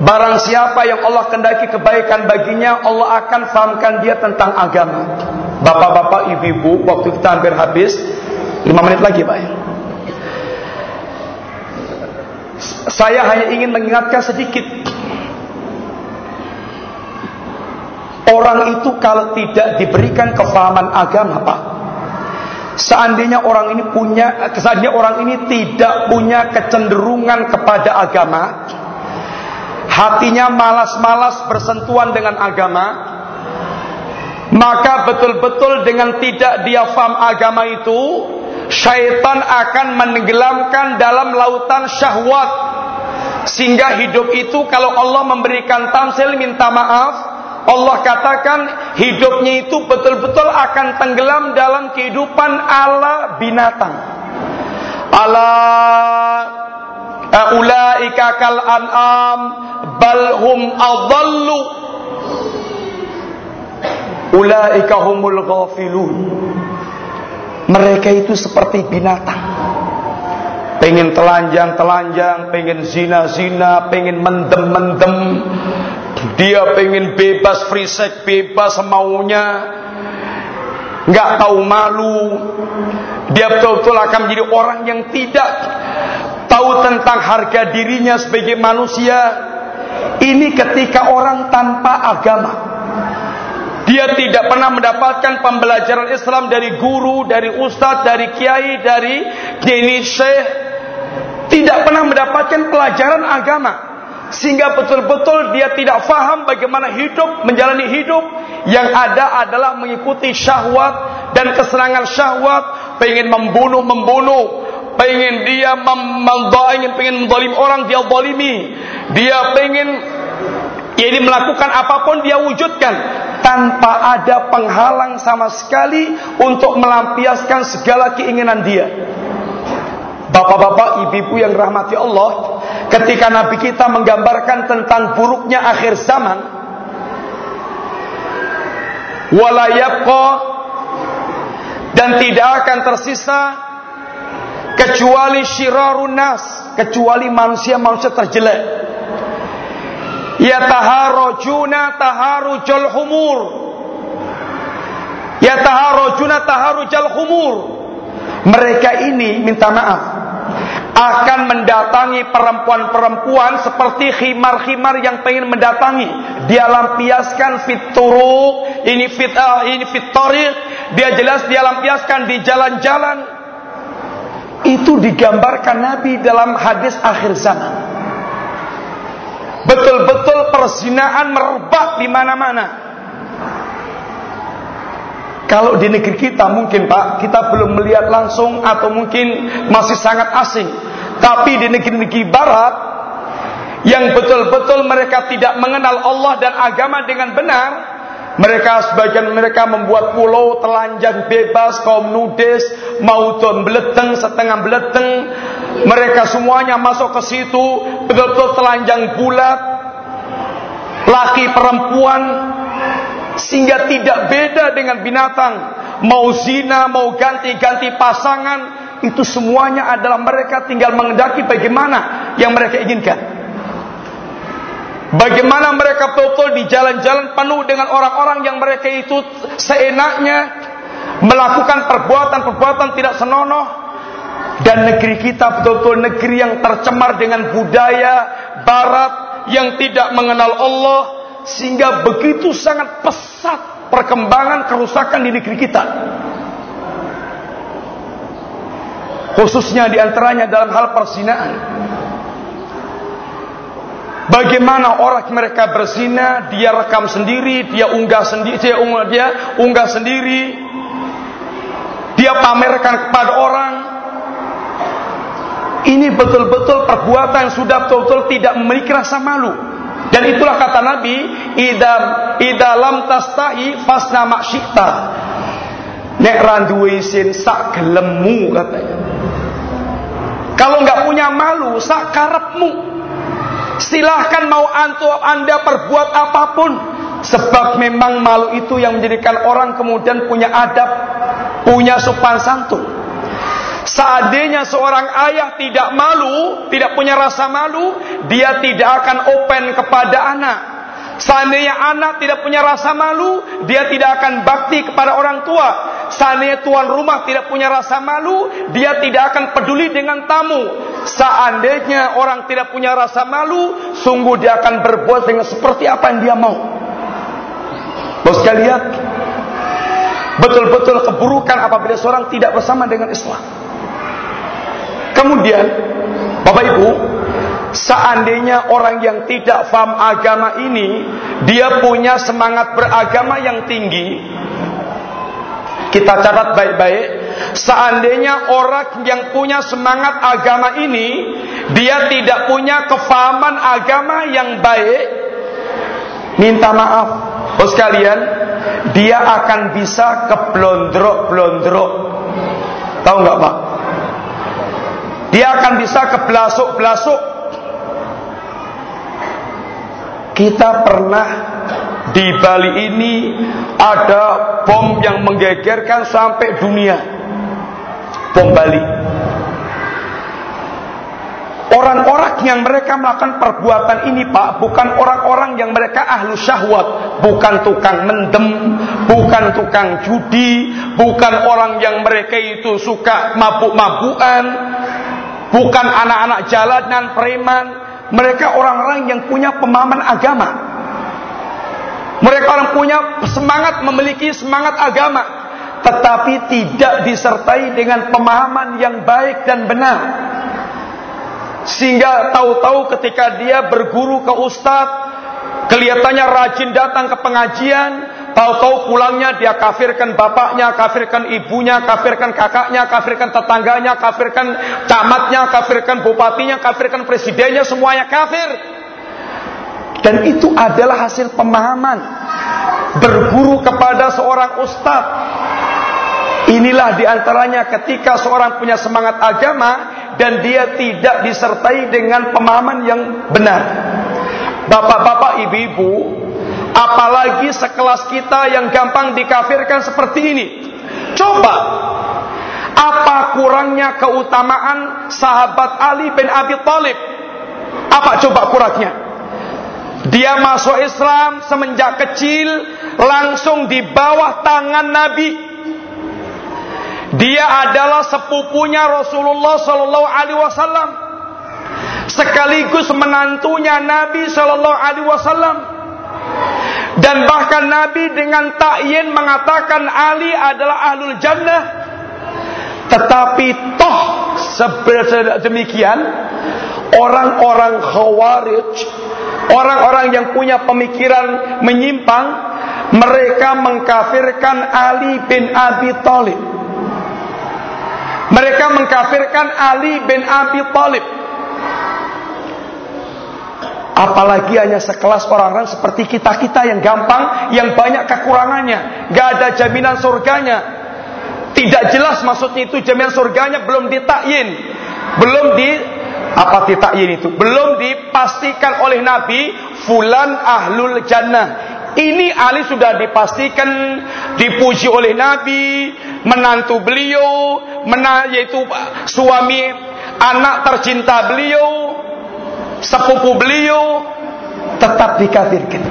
Barang siapa yang Allah kendaki kebaikan baginya, Allah akan fahamkan dia tentang agama. Bapak-bapak, ibu-ibu, waktu kita hampir habis, 5 menit lagi, Pak. Saya hanya ingin mengingatkan sedikit Orang itu kalau tidak diberikan kefahaman agama, Pak. Seandainya orang ini punya, seandainya orang ini tidak punya kecenderungan kepada agama, hatinya malas-malas bersentuhan dengan agama, maka betul-betul dengan tidak dia faham agama itu, syaitan akan menenggelamkan dalam lautan syahwat. Sehingga hidup itu kalau Allah memberikan tamsil minta maaf, Allah katakan hidupnya itu betul-betul akan tenggelam dalam kehidupan ala binatang. Ala ulaika kal an'am bal hum adallu. Ulaika humul ghafilun. Mereka itu seperti binatang. Pengen telanjang-telanjang, pengen zina-zina, pengen mendem-mendem, dia pengen bebas free sex, bebas maunya. Nggak tahu malu. Dia betul-betul akan menjadi orang yang tidak tahu tentang harga dirinya sebagai manusia. Ini ketika orang tanpa agama. Dia tidak pernah mendapatkan pembelajaran Islam dari guru, dari ustadz, dari kiai, dari kiai syekh. Tidak pernah mendapatkan pelajaran agama. sehingga betul-betul dia tidak faham bagaimana hidup menjalani hidup yang ada adalah mengikuti syahwat dan kesenangan syahwat pengen membunuh membunuh pengen dia ingin pengen mendolim orang dia dolimi dia pengen ini melakukan apa pun dia wujudkan tanpa ada penghalang sama sekali untuk melampiaskan segala keinginan dia Bapak-bapak, ibu-ibu yang rahmati Allah, ketika Nabi kita menggambarkan tentang buruknya akhir zaman, walayabqa dan tidak akan tersisa kecuali syirarun nas, kecuali manusia-manusia terjelek. Ya taharujuna taharujul humur. Ya taharujuna taharujul humur. Mereka ini minta maaf akan mendatangi perempuan-perempuan seperti khimar-khimar yang pengen mendatangi. Dia lampiaskan fituru, ini fit uh, ini fitori, dia jelas dia lampiaskan di jalan-jalan. Itu digambarkan Nabi dalam hadis akhir zaman. Betul-betul perzinaan merebak di mana-mana. Kalau di negeri kita mungkin Pak, kita belum melihat langsung atau mungkin masih sangat asing. Tapi di negeri-negeri barat yang betul-betul mereka tidak mengenal Allah dan agama dengan benar, mereka sebagian mereka membuat pulau telanjang bebas, kaum nudes, mau tuan beleteng, setengah beleteng. Mereka semuanya masuk ke situ, betul-betul telanjang bulat, laki perempuan, sehingga tidak beda dengan binatang. Mau zina mau ganti-ganti pasangan itu semuanya adalah mereka tinggal mengendaki bagaimana yang mereka inginkan bagaimana mereka betul di jalan-jalan penuh dengan orang-orang yang mereka itu seenaknya melakukan perbuatan-perbuatan tidak senonoh dan negeri kita betul-betul negeri yang tercemar dengan budaya barat yang tidak mengenal Allah sehingga begitu sangat pesat perkembangan kerusakan di negeri kita. Khususnya di antaranya dalam hal persinaan. Bagaimana orang mereka berzina, dia rekam sendiri, dia unggah sendiri, dia unggah, dia unggah sendiri, dia pamerkan kepada orang. Ini betul-betul perbuatan yang sudah betul-betul tidak memiliki rasa malu. Dan itulah kata Nabi, idam idalam tastahi fasna maksyikta. Nek randuwe sin sak gelemu katanya. Kalau nggak punya malu, sak karepmu. Silahkan mau antu anda perbuat apa pun. Sebab memang malu itu yang menjadikan orang kemudian punya adab, punya sopan santun. Seandainya seorang ayah tidak malu, tidak punya rasa malu, dia tidak akan open kepada anak. Seandainya anak tidak punya rasa malu, dia tidak akan bakti kepada orang tua. Seandainya tuan rumah tidak punya rasa malu, dia tidak akan peduli dengan tamu. Seandainya orang tidak punya rasa malu, sungguh dia akan berbuat dengan seperti apa yang dia mau. Bos kalian, betul-betul keburukan apabila seorang tidak bersama dengan Islam. Kemudian, Bapak Ibu, seandainya orang yang tidak faham agama ini, dia punya semangat beragama yang tinggi, kita catat baik-baik. Seandainya orang yang punya semangat agama ini, dia tidak punya kefahaman agama yang baik, minta maaf, bos kalian, dia akan bisa keblondrok-blondrok. Tahu nggak pak? Dia akan bisa kebelasuk-belasuk. Kita pernah di Bali ini ada bom yang menggegerkan sampai dunia. Bom Bali. Orang-orang yang mereka melakukan perbuatan ini Pak Bukan orang-orang yang mereka ahlu syahwat Bukan tukang mendem Bukan tukang judi Bukan orang yang mereka itu suka mabuk-mabukan bukan anak-anak jalanan preman, mereka orang-orang yang punya pemahaman agama. Mereka orang punya semangat memiliki semangat agama, tetapi tidak disertai dengan pemahaman yang baik dan benar. Sehingga tahu-tahu ketika dia berguru ke ustadz, kelihatannya rajin datang ke pengajian, tahu-tahu pulangnya dia kafirkan bapaknya, kafirkan ibunya, kafirkan kakaknya, kafirkan tetangganya, kafirkan camatnya, kafirkan bupatinya, kafirkan presidennya, semuanya kafir. Dan itu adalah hasil pemahaman berguru kepada seorang ustadz. Inilah di antaranya ketika seorang punya semangat agama dan dia tidak disertai dengan pemahaman yang benar. Bapak-bapak, ibu-ibu, apalagi sekelas kita yang gampang dikafirkan seperti ini. Coba apa kurangnya keutamaan sahabat Ali bin Abi Thalib? Apa coba kurangnya? Dia masuk Islam semenjak kecil langsung di bawah tangan Nabi dia adalah sepupunya Rasulullah Sallallahu Alaihi Wasallam, sekaligus menantunya Nabi Sallallahu Alaihi Wasallam. Dan bahkan Nabi dengan takyin mengatakan Ali adalah ahlul jannah. Tetapi toh demikian orang-orang khawarij, orang-orang yang punya pemikiran menyimpang, mereka mengkafirkan Ali bin Abi Thalib. Mereka mengkafirkan Ali bin Abi Thalib. Apalagi hanya sekelas orang-orang seperti kita-kita yang gampang, yang banyak kekurangannya, gak ada jaminan surganya. Tidak jelas maksudnya itu jaminan surganya belum ditakyin, belum di apa ditakyin itu, belum dipastikan oleh Nabi fulan ahlul jannah. Ini Ali sudah dipastikan dipuji oleh Nabi, menantu beliau, mena yaitu suami anak tercinta beliau, sepupu beliau tetap dikafirkan.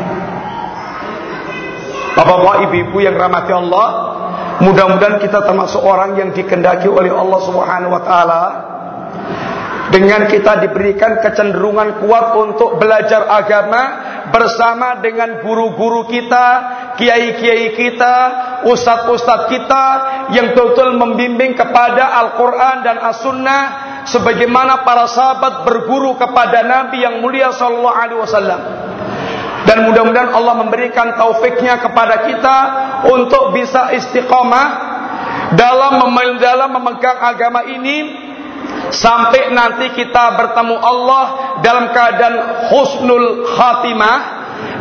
Bapak-bapak, ibu-ibu yang rahmati Allah, mudah-mudahan kita termasuk orang yang dikendaki oleh Allah Subhanahu wa taala dengan kita diberikan kecenderungan kuat untuk belajar agama bersama dengan guru-guru kita, kiai-kiai kita, ustadz-ustadz kita yang betul membimbing kepada Al-Quran dan As-Sunnah sebagaimana para sahabat berguru kepada Nabi yang mulia Sallallahu Alaihi Wasallam. Dan mudah-mudahan Allah memberikan taufiknya kepada kita untuk bisa istiqomah dalam dalam memegang agama ini sampai nanti kita bertemu Allah dalam keadaan husnul khatimah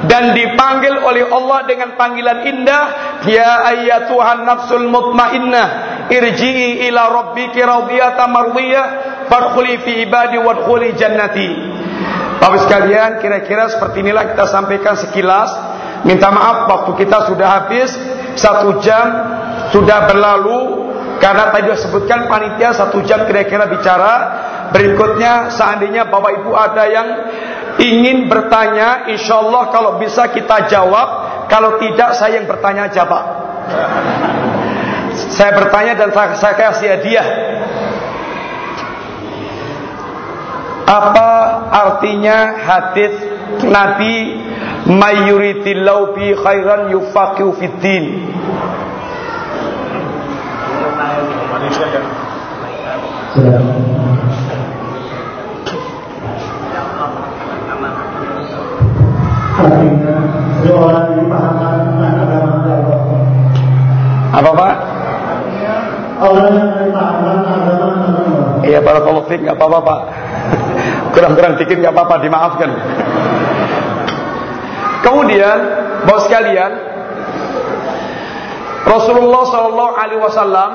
dan dipanggil oleh Allah dengan panggilan indah ya ayyatuhan nafsul mutmainnah irji'i ila rabbiki radiyatan mardiyah fadkhuli fi ibadi wadkhuli jannati Bapak sekalian kira-kira seperti inilah kita sampaikan sekilas minta maaf waktu kita sudah habis satu jam sudah berlalu karena tadi disebutkan panitia satu jam kira-kira bicara. Berikutnya seandainya Bapak Ibu ada yang ingin bertanya, insya Allah kalau bisa kita jawab. Kalau tidak saya yang bertanya aja Pak. Saya bertanya dan saya kasih hadiah. Apa artinya hadis Nabi mayuritillahu bi khairan yufaqihu fiddin? Artinya seorang dipahamkan tentang agama Allah. Apa Pak? Orang yang dipahamkan agama Allah. Iya para kolofik nggak apa-apa Pak. Kurang-kurang dikit nggak apa-apa dimaafkan. Kemudian, bos sekalian, Rasulullah Shallallahu Alaihi Wasallam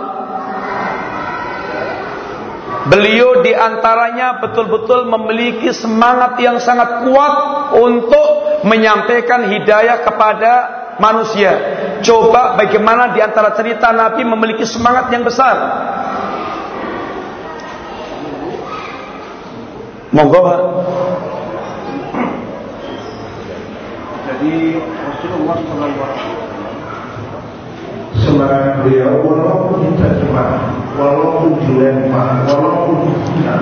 Beliau di antaranya betul-betul memiliki semangat yang sangat kuat untuk menyampaikan hidayah kepada manusia. Coba bagaimana di antara cerita Nabi memiliki semangat yang besar. Monggo. Jadi Rasulullah SAW semangat beliau walaupun tidak cuma walaupun dilema walaupun dihina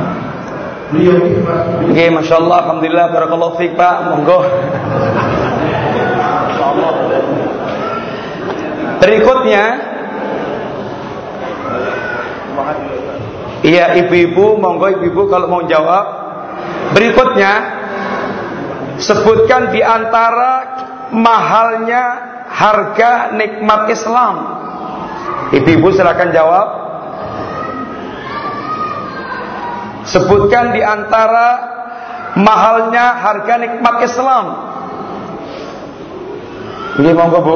beliau ikhlas Oke, Masya Allah, Alhamdulillah, Barakallahu Fik Pak, monggo. Berikutnya. Iya ibu-ibu, monggo ibu-ibu kalau mau jawab Berikutnya sebutkan di antara mahalnya harga nikmat Islam. Ibu-ibu silakan jawab. Sebutkan di antara mahalnya harga nikmat Islam. Ini monggo Bu.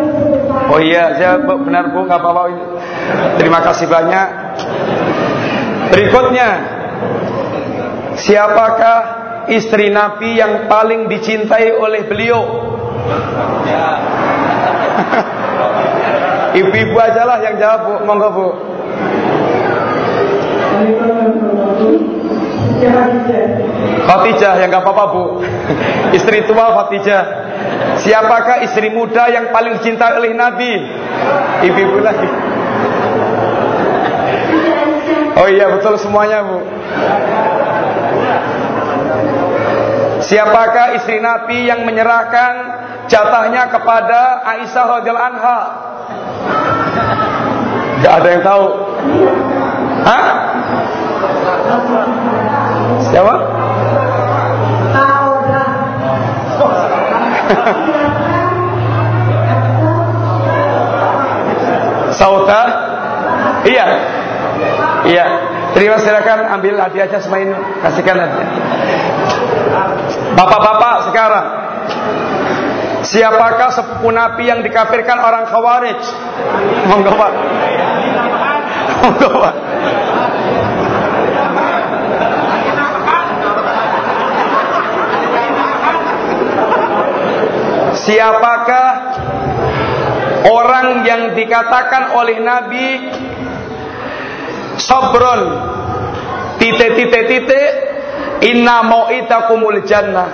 iya, saya benar bu, nggak apa-apa. Terima kasih banyak. Berikutnya, siapakah istri Nabi yang paling dicintai oleh beliau? (laughs) Ibu-ibu aja lah yang jawab bu, monggo bu. Khadijah yang gak apa-apa bu (laughs) Istri tua Khadijah Siapakah istri muda yang paling dicintai oleh Nabi Ibu-ibu lagi Oh iya betul semuanya bu Siapakah istri Nabi yang menyerahkan jatahnya kepada Aisyah radhiyallahu anha? Gak ada yang tahu. Hah? Siapa? (laughs) Sauta? Iya. Iya. Terima silakan ambil hadiahnya semain kasihkan hadiah. Bapak-bapak sekarang Siapakah sepupu Nabi yang dikafirkan orang Khawarij? Monggo Pak. (laughs) Monggo Pak. Siapakah orang yang dikatakan oleh Nabi Sobron titik-titik-titik. Inna mau'itakumul jannah.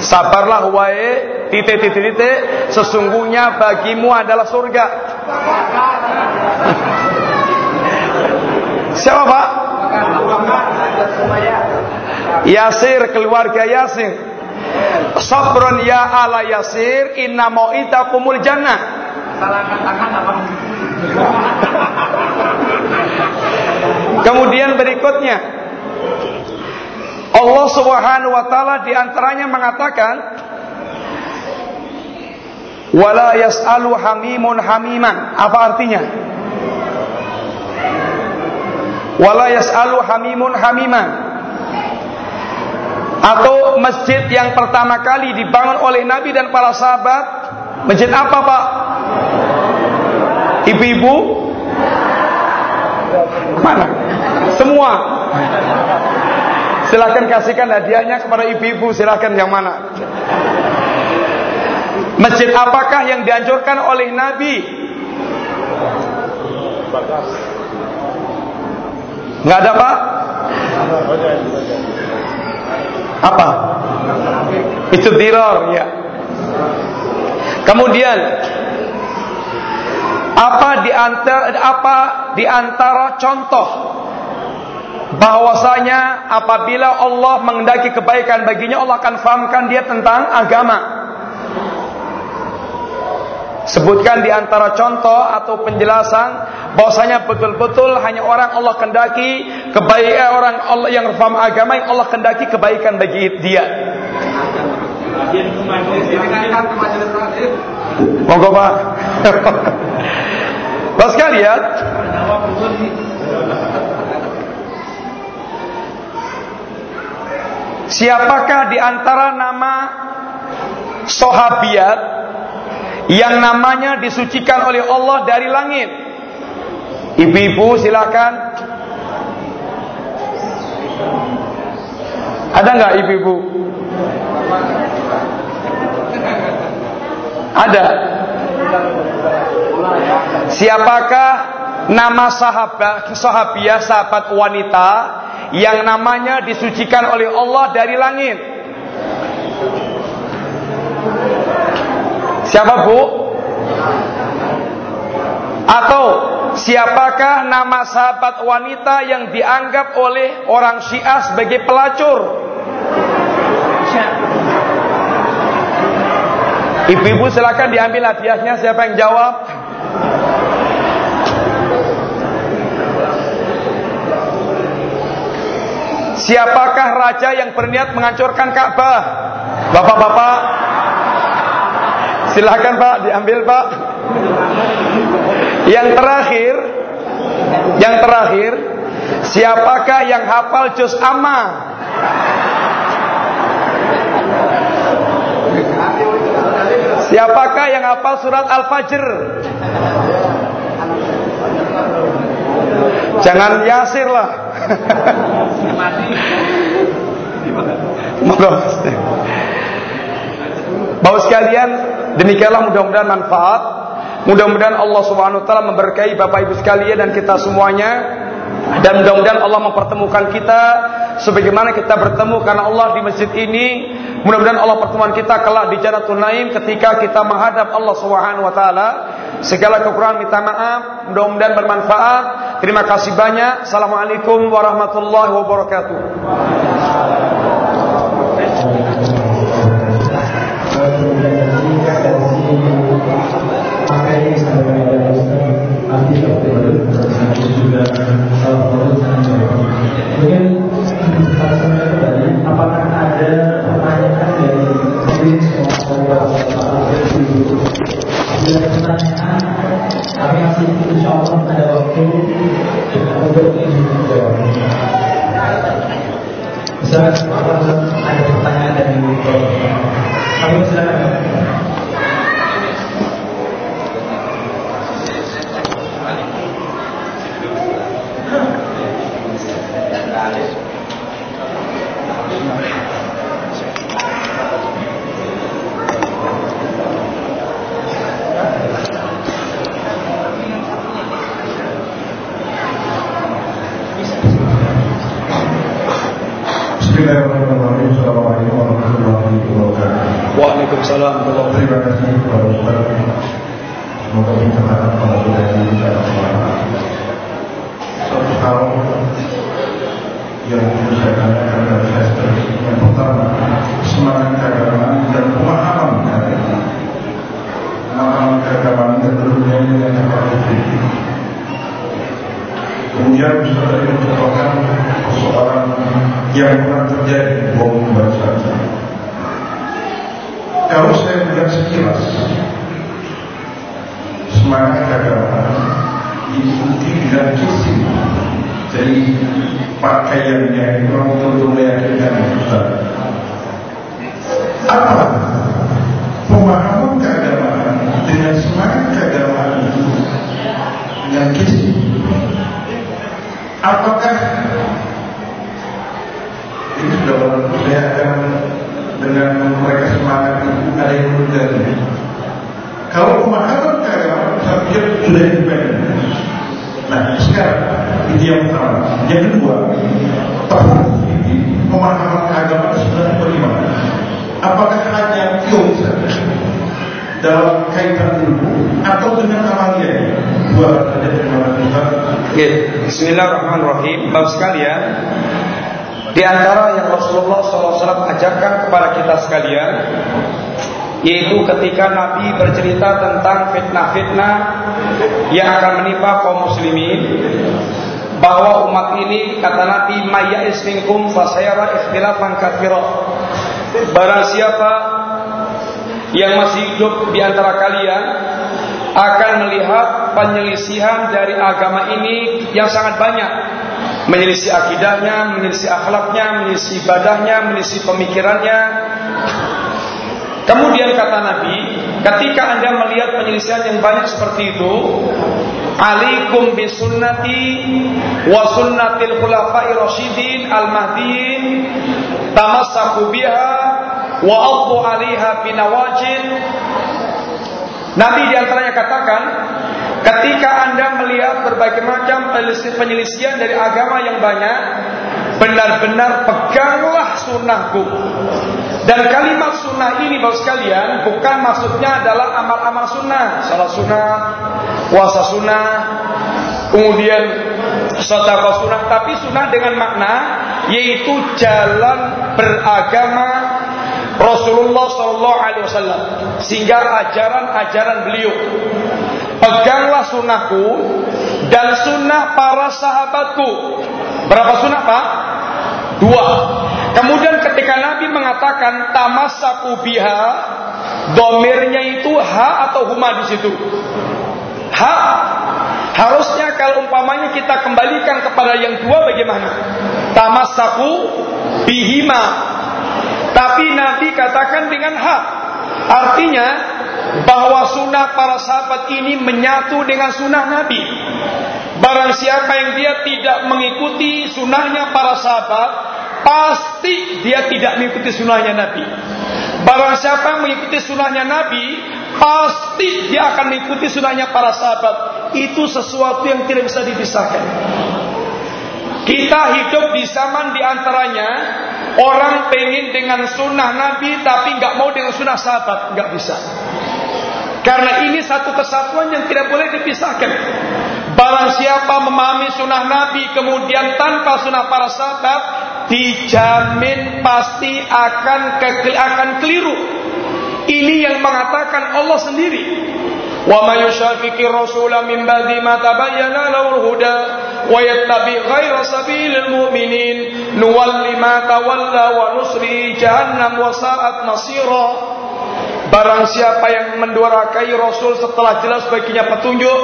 Sabarlah wae titik-titik-titik. Sesungguhnya bagimu adalah surga. (laughs) Siapa pak? Yasir keluarga Yasir Sabron ya ala Yasir inna kumul jannah. Kemudian berikutnya Allah Subhanahu wa taala di antaranya mengatakan wala yas'alu hamimun hamiman. Apa artinya? Wala yas'alu hamimun hamiman atau masjid yang pertama kali dibangun oleh Nabi dan para sahabat masjid apa Pak? Ibu-ibu? Mana? Semua. Silahkan kasihkan hadiahnya kepada ibu-ibu. Silahkan yang mana? Masjid apakah yang dianjurkan oleh Nabi? Nggak ada Pak? Apa? Itu diror ya. Kemudian apa di antara apa di antara contoh bahwasanya apabila Allah mengendaki kebaikan baginya Allah akan fahamkan dia tentang agama. Sebutkan di antara contoh atau penjelasan bahwasanya betul-betul hanya orang Allah kendaki kebaikan eh, orang Allah yang faham agama yang Allah kendaki kebaikan bagi dia. Monggo Pak. (laughs) Bapak sekalian, Siapakah di antara nama sahabiat yang namanya disucikan oleh Allah dari langit? Ibu-ibu silakan. Ada nggak ibu-ibu? Ada. Siapakah nama sahabat sahabiah sahabat wanita yang namanya disucikan oleh Allah dari langit. Siapa bu? Atau siapakah nama sahabat wanita yang dianggap oleh orang Syiah sebagai pelacur? Ibu-ibu silakan diambil hadiahnya siapa yang jawab? Siapakah raja yang berniat menghancurkan Ka'bah? Bapak-bapak Silakan Pak, diambil Pak. Yang terakhir Yang terakhir Siapakah yang hafal juz amma? Siapakah yang hafal surat Al-Fajr? Jangan Yasir lah. (laughs) Bapak sekalian, demikianlah mudah-mudahan manfaat. Mudah-mudahan Allah Subhanahu wa taala memberkahi Bapak Ibu sekalian dan kita semuanya. Dan mudah-mudahan Allah mempertemukan kita sebagaimana kita bertemu karena Allah di masjid ini. Mudah-mudahan Allah pertemuan kita kelak di Jannatul Naim ketika kita menghadap Allah Subhanahu wa taala. Segala kekurangan minta maaf, mudah-mudahan bermanfaat. Terima kasih banyak. Assalamualaikum warahmatullahi wabarakatuh. Barang siapa yang masih hidup di antara kalian akan melihat penyelisihan dari agama ini yang sangat banyak. Menyelisih akidahnya, menyelisih akhlaknya, menyelisih ibadahnya, menyelisih pemikirannya. Kemudian kata Nabi, ketika anda melihat penyelisihan yang banyak seperti itu, Alaikum bisunnati wa sunnatil khulafai rasyidin al-mahdiin tamassaku wa addu 'alaiha binawajid Nabi di antaranya katakan, ketika anda melihat berbagai macam penyelisihan dari agama yang banyak, benar-benar peganglah sunnahku. Dan kalimat sunnah ini bapak sekalian bukan maksudnya adalah amal-amal sunnah, salat sunnah, puasa sunnah, kemudian sedekah sunnah, tapi sunnah dengan makna yaitu jalan beragama Rasulullah Shallallahu Alaihi Wasallam. Sehingga ajaran-ajaran beliau. Peganglah sunnahku dan sunnah para sahabatku. Berapa sunnah pak? Dua. Kemudian ketika Nabi mengatakan tamasaku biha domirnya itu ha atau huma di situ? Ha. Harusnya kalau umpamanya kita kembalikan kepada yang dua bagaimana? Tamasaku bihima tapi Nabi katakan dengan hak. Artinya bahwa sunnah para sahabat ini menyatu dengan sunnah Nabi. Barang siapa yang dia tidak mengikuti sunnahnya para sahabat, pasti dia tidak mengikuti sunnahnya Nabi. Barang siapa yang mengikuti sunnahnya Nabi, pasti dia akan mengikuti sunnahnya para sahabat. Itu sesuatu yang tidak bisa dipisahkan. Kita hidup di zaman di antaranya Orang pengen dengan sunnah Nabi tapi nggak mau dengan sunnah sahabat, nggak bisa. Karena ini satu kesatuan yang tidak boleh dipisahkan. Barang siapa memahami sunnah Nabi kemudian tanpa sunnah para sahabat, dijamin pasti akan ke, akan keliru. Ini yang mengatakan Allah sendiri. Min ba'di ma tabayyana lahu huda wa yattabi ghayra sabilil mu'minin. Nuwalli ma tawalla wa nusri jahannam wa sa'at masira. Barang siapa yang mendurakai Rasul setelah jelas baginya petunjuk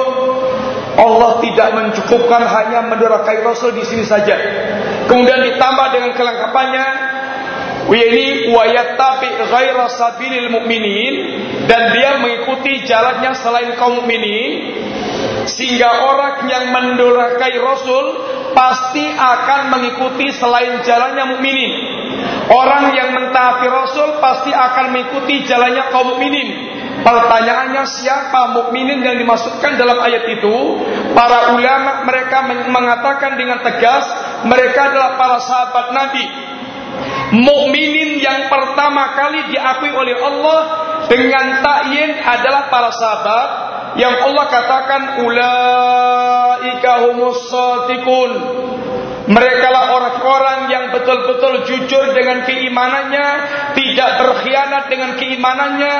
Allah tidak mencukupkan hanya mendurakai Rasul di sini saja. Kemudian ditambah dengan kelengkapannya ini wayattabi ghaira sabilil mu'minin dan dia mengikuti jalannya selain kaum mukminin sehingga orang yang mendurakai Rasul pasti akan mengikuti selain jalannya mukminin. Orang yang mentaati Rasul pasti akan mengikuti jalannya kaum mukminin. Pertanyaannya siapa mukminin yang dimasukkan dalam ayat itu? Para ulama mereka mengatakan dengan tegas mereka adalah para sahabat Nabi Mukminin yang pertama kali diakui oleh Allah dengan takyin adalah para sahabat yang Allah katakan ulaika humus sadiqun. Mereka lah orang-orang yang betul-betul jujur dengan keimanannya, tidak berkhianat dengan keimanannya.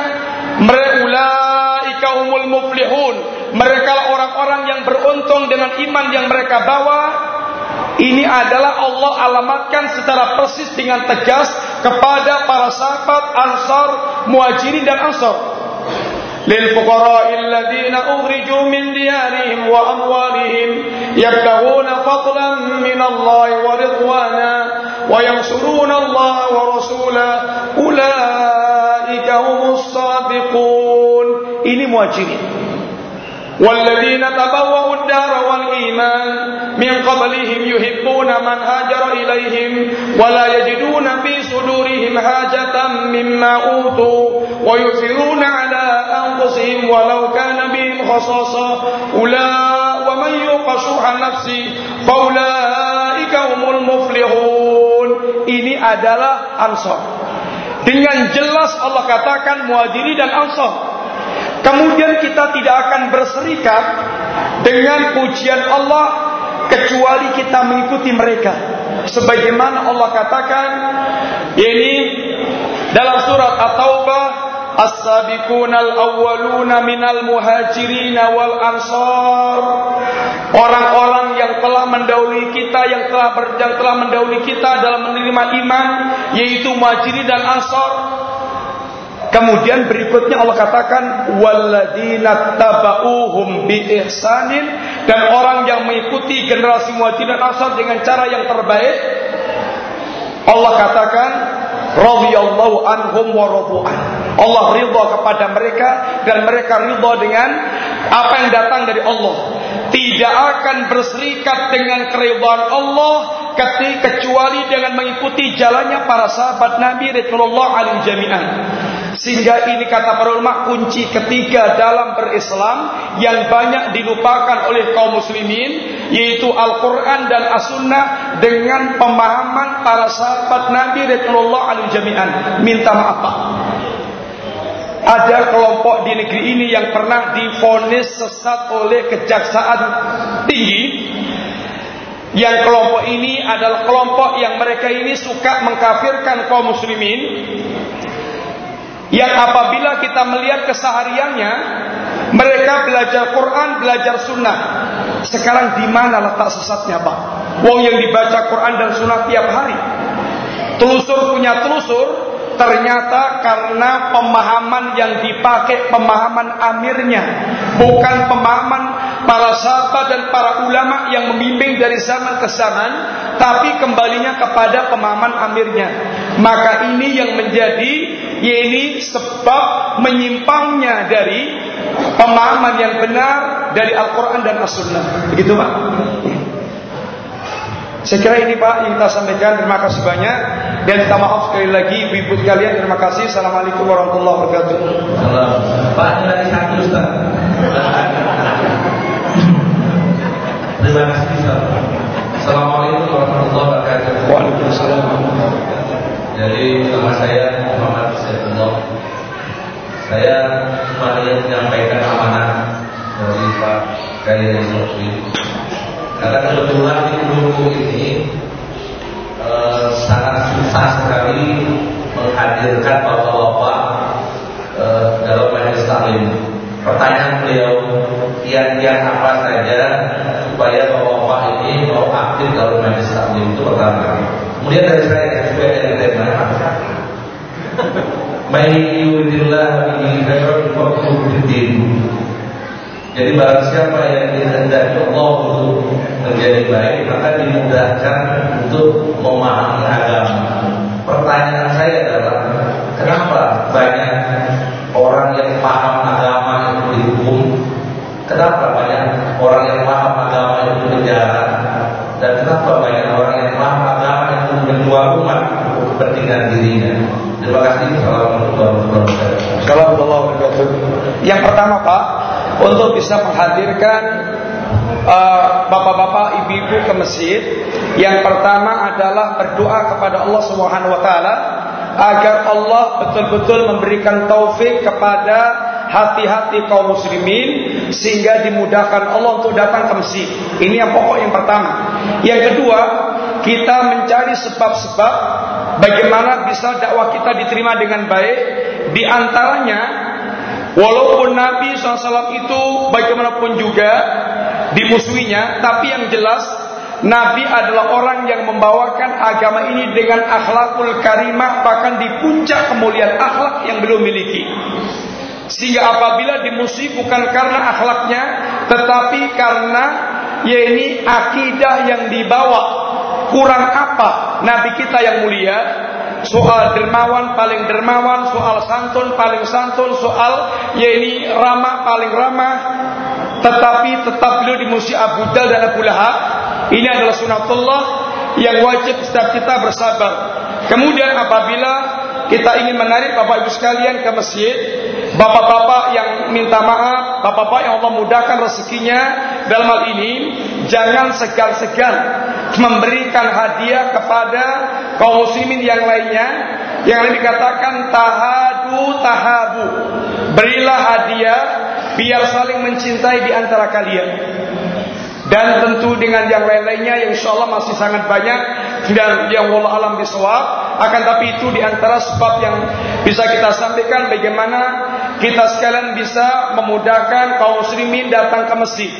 Mereka ulaika muflihun. Mereka lah orang-orang yang beruntung dengan iman yang mereka bawa ini adalah Allah alamatkan secara persis dengan tegas kepada para sahabat Ansar, Muhajirin dan Ansar. للفقراء الذين أخرجوا من ديارهم وأموالهم يبتغون فضلا من الله ورضوانا وينصرون الله ورسوله أولئك هم الصادقون ini muhajirin والذين تبوأوا الدار والإيمان min qablihim yuhibbuna man hajara ilaihim wa la yajiduna fi sudurihim hajatan mimma utu wa yusiruna ala anfusihim walau kana bihim khasasa. Ula wa man yuqa syuha nafsi faulaika humul muflihun. Ini adalah ansar. Dengan jelas Allah katakan muhajiri dan ansar. Kemudian kita tidak akan berserikat dengan pujian Allah kecuali kita mengikuti mereka. Sebagaimana Allah katakan ini dalam surat At-Taubah As-sabiqunal awwaluna minal muhajirin wal ansar Orang-orang yang telah mendahului kita yang telah yang telah mendahului kita dalam menerima iman yaitu muhajirin dan ansar Kemudian berikutnya Allah katakan walladzina tabauhum bi ihsanin dan orang yang mengikuti generasi muhajirin ansar dengan cara yang terbaik Allah katakan radhiyallahu anhum wa radu'an. Allah ridha kepada mereka dan mereka ridha dengan apa yang datang dari Allah. Tidak akan berserikat dengan keridhaan Allah kecuali dengan mengikuti jalannya para sahabat Nabi radhiyallahu alaihi jami'an. Sehingga ini kata para ulama kunci ketiga dalam berislam yang banyak dilupakan oleh kaum muslimin yaitu Al-Quran dan As-Sunnah dengan pemahaman para sahabat Nabi Rasulullah alaihi jami'an. Minta maaf Pak. Ada kelompok di negeri ini yang pernah difonis sesat oleh kejaksaan tinggi yang kelompok ini adalah kelompok yang mereka ini suka mengkafirkan kaum muslimin yang apabila kita melihat kesehariannya mereka belajar Quran, belajar sunnah. Sekarang di mana letak sesatnya Pak? Wong yang dibaca Quran dan sunnah tiap hari. Telusur punya telusur, ternyata karena pemahaman yang dipakai pemahaman amirnya, bukan pemahaman para sahabat dan para ulama yang membimbing dari zaman ke zaman, tapi kembalinya kepada pemahaman amirnya. Maka ini yang menjadi ini sebab menyimpangnya dari pemahaman yang benar dari Al-Quran dan As-Sunnah. Begitu Pak? Saya kira ini Pak yang kita sampaikan. Terima kasih banyak. Dan kita maaf sekali lagi ibu-ibu sekalian. Terima kasih. Assalamualaikum warahmatullahi wabarakatuh. Salam. Pak, lagi satu Ustaz. Terima kasih Ustaz. Assalamualaikum warahmatullahi wabarakatuh. Waalaikumsalam. Jadi nama saya Muhammad Saifullah. Saya cuma ingin menyampaikan amanah dari Pak Gaya Sofi. Karena kebetulan di grup ini eh, sangat susah sekali menghadirkan bapak-bapak eh, dalam majelis taklim. Pertanyaan beliau, kian-kian apa saja supaya bapak-bapak ini mau aktif dalam majelis taklim itu pertama. Kemudian dari saya sesuai dengan tema Jadi barang siapa yang dikehendaki Allah untuk menjadi baik maka dimudahkan untuk memahami agama. Pertanyaan saya adalah kenapa banyak orang yang paham agama itu dihukum? Kenapa banyak orang yang paham agama itu penjara? Dan kenapa banyak orang yang paham agama itu menjual umat untuk kepentingan dirinya? Terima kasih. Assalamualaikum warahmatullahi. Yang pertama Pak, untuk bisa menghadirkan uh, bapak-bapak, ibu-ibu ke masjid, yang pertama adalah berdoa kepada Allah taala agar Allah betul-betul memberikan taufik kepada hati-hati kaum muslimin sehingga dimudahkan Allah untuk datang ke masjid. Ini yang pokok yang pertama. Yang kedua, kita mencari sebab-sebab bagaimana bisa dakwah kita diterima dengan baik. Di antaranya, walaupun Nabi SAW itu bagaimanapun juga dimusuhinya, tapi yang jelas Nabi adalah orang yang membawakan agama ini dengan akhlakul karimah bahkan di puncak kemuliaan akhlak yang belum miliki. Sehingga apabila dimusuhi bukan karena akhlaknya tetapi karena ya ini akidah yang dibawa kurang apa Nabi kita yang mulia? Soal dermawan paling dermawan soal santun paling santun soal ya ini ramah paling ramah. Tetapi tetap beliau dimusuhi Abu Dal dan Abu Lahab. Ini adalah sunatullah yang wajib setiap kita bersabar. Kemudian apabila kita ingin menarik Bapak Ibu sekalian ke masjid. Bapak-bapak yang minta maaf Bapak-bapak yang Allah mudahkan rezekinya. Dalam hal ini Jangan segan-segan Memberikan hadiah kepada kaum muslimin yang lainnya. Yang lebih katakan Tahadu tahabu. Berilah hadiah Biar saling mencintai di antara kalian dan tentu dengan yang lain-lainnya yang insya Allah masih sangat banyak dan yang Allah alam bisawab. Akan tapi itu di antara sebab yang bisa kita sampaikan bagaimana kita sekalian bisa memudahkan kaum muslimin datang ke masjid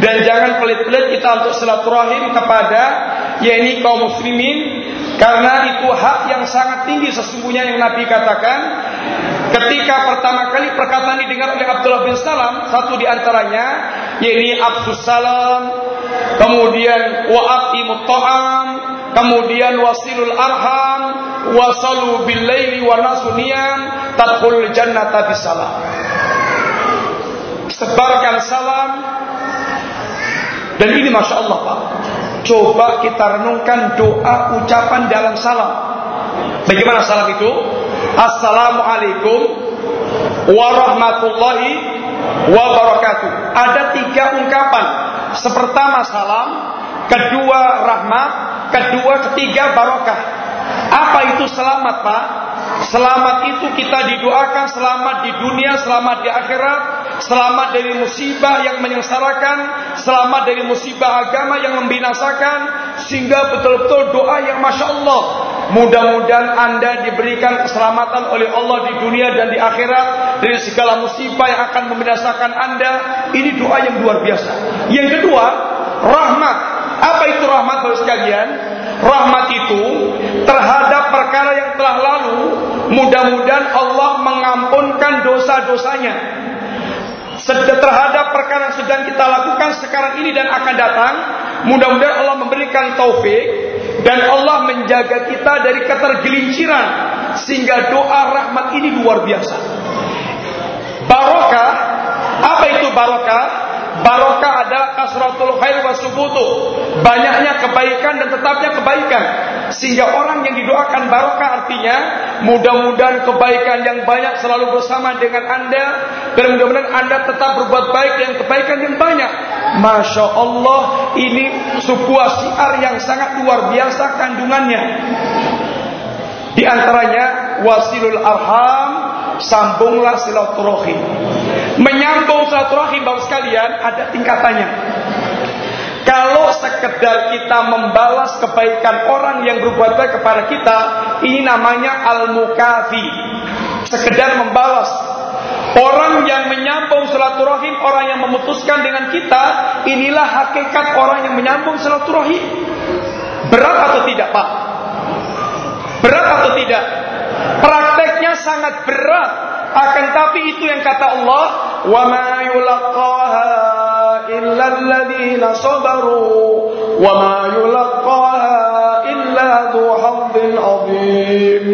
dan jangan pelit-pelit kita untuk silaturahim kepada yakni kaum muslimin karena itu hak yang sangat tinggi sesungguhnya yang Nabi katakan Ketika pertama kali perkataan didengar oleh Abdullah bin Salam, satu di antaranya yakni Abdus Salam, kemudian wa'atimut ta'am, kemudian wasilul arham, wasalu bil laili wa nasuniyam, tadkhulul jannata bisalam. Sebarkan salam dan ini masya Allah Pak. Coba kita renungkan doa ucapan dalam salam. Bagaimana salam itu? Assalamualaikum warahmatullahi wabarakatuh. Ada tiga ungkapan. Sepertama salam, kedua rahmat, kedua ketiga barokah. Apa itu selamat, Pak? Selamat itu kita didoakan selamat di dunia, selamat di akhirat, selamat dari musibah yang menyengsarakan, selamat dari musibah agama yang membinasakan, sehingga betul-betul doa yang masya Allah. Mudah-mudahan anda diberikan keselamatan oleh Allah di dunia dan di akhirat dari segala musibah yang akan membinasakan anda. Ini doa yang luar biasa. Yang kedua, rahmat. Apa itu rahmat bagi sekalian? Rahmat itu terhadap perkara yang telah lalu, mudah-mudahan Allah mengampunkan dosa-dosanya terhadap perkara yang sedang kita lakukan sekarang ini dan akan datang. Mudah-mudahan Allah memberikan taufik dan Allah menjaga kita dari ketergelinciran sehingga doa rahmat ini luar biasa. Barokah, apa itu barokah? Barokah adalah kasratul khair wa subutu. Banyaknya kebaikan dan tetapnya kebaikan. Sehingga orang yang didoakan barokah artinya mudah-mudahan kebaikan yang banyak selalu bersama dengan Anda dan mudah-mudahan Anda tetap berbuat baik dan kebaikan yang banyak. Masya Allah ini sebuah siar yang sangat luar biasa kandungannya. Di antaranya wasilul arham sambunglah silaturahim. Menyambung silaturahim Bapak sekalian ada tingkatannya. Kalau sekedar kita membalas kebaikan orang yang berbuat baik kepada kita, ini namanya al-mukafi. Sekedar membalas. Orang yang menyambung silaturahim, orang yang memutuskan dengan kita, inilah hakikat orang yang menyambung silaturahim. Berat atau tidak, Pak? Berat atau tidak? Prakteknya sangat berat. Akan tapi itu yang kata Allah, "Wa ma yulaqaha illa alladziina sabaru wa ma yulaqaha illa dzu 'adzim."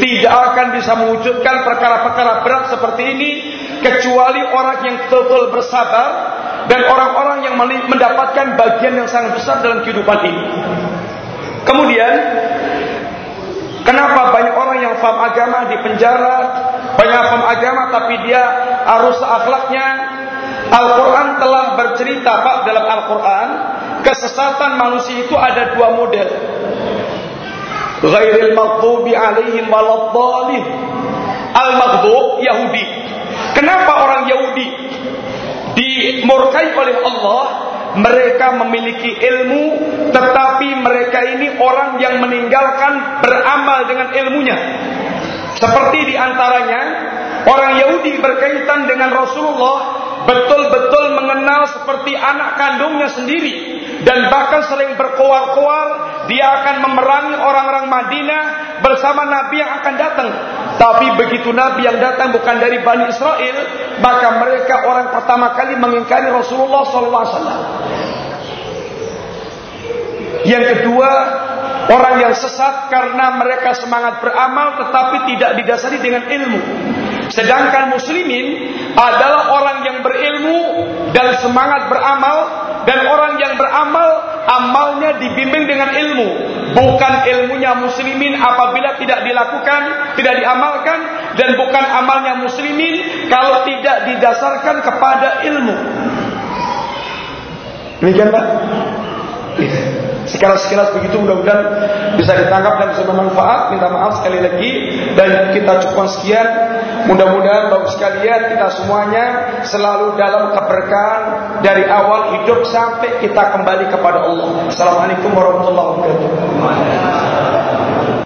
Tidak akan bisa mewujudkan perkara-perkara berat seperti ini kecuali orang yang betul-betul bersabar dan orang-orang yang mendapatkan bagian yang sangat besar dalam kehidupan ini. Kemudian Kenapa banyak orang yang faham agama di penjara, banyak agama tapi dia harus akhlaknya. Al-Quran telah bercerita Pak dalam Al-Quran kesesatan manusia itu ada dua model. Ghairil maghdubi alaihim waladdallin. Al-maghdub Yahudi. Kenapa orang Yahudi dimurkai oleh Allah mereka memiliki ilmu tetapi mereka ini orang yang meninggalkan beramal dengan ilmunya seperti di antaranya orang Yahudi berkaitan dengan Rasulullah betul-betul mengenal seperti anak kandungnya sendiri. Dan bahkan sering berkoar-koar dia akan memerangi orang-orang Madinah bersama Nabi yang akan datang. Tapi begitu Nabi yang datang bukan dari Bani Israel maka mereka orang pertama kali mengingkari Rasulullah SAW yang kedua orang yang sesat karena mereka semangat beramal tetapi tidak didasari dengan ilmu. Sedangkan muslimin adalah orang yang berilmu dan semangat beramal dan orang yang beramal amalnya dibimbing dengan ilmu. Bukan ilmunya muslimin apabila tidak dilakukan tidak diamalkan dan bukan amalnya muslimin kalau tidak didasarkan kepada ilmu. Demikian Pak Sekilas-sekilas begitu mudah-mudahan bisa ditangkap dan bisa bermanfaat. Minta maaf sekali lagi dan kita cukupkan sekian. Mudah-mudahan Bapak sekalian kita semuanya selalu dalam keberkahan dari awal hidup sampai kita kembali kepada Allah. Assalamualaikum warahmatullahi wabarakatuh.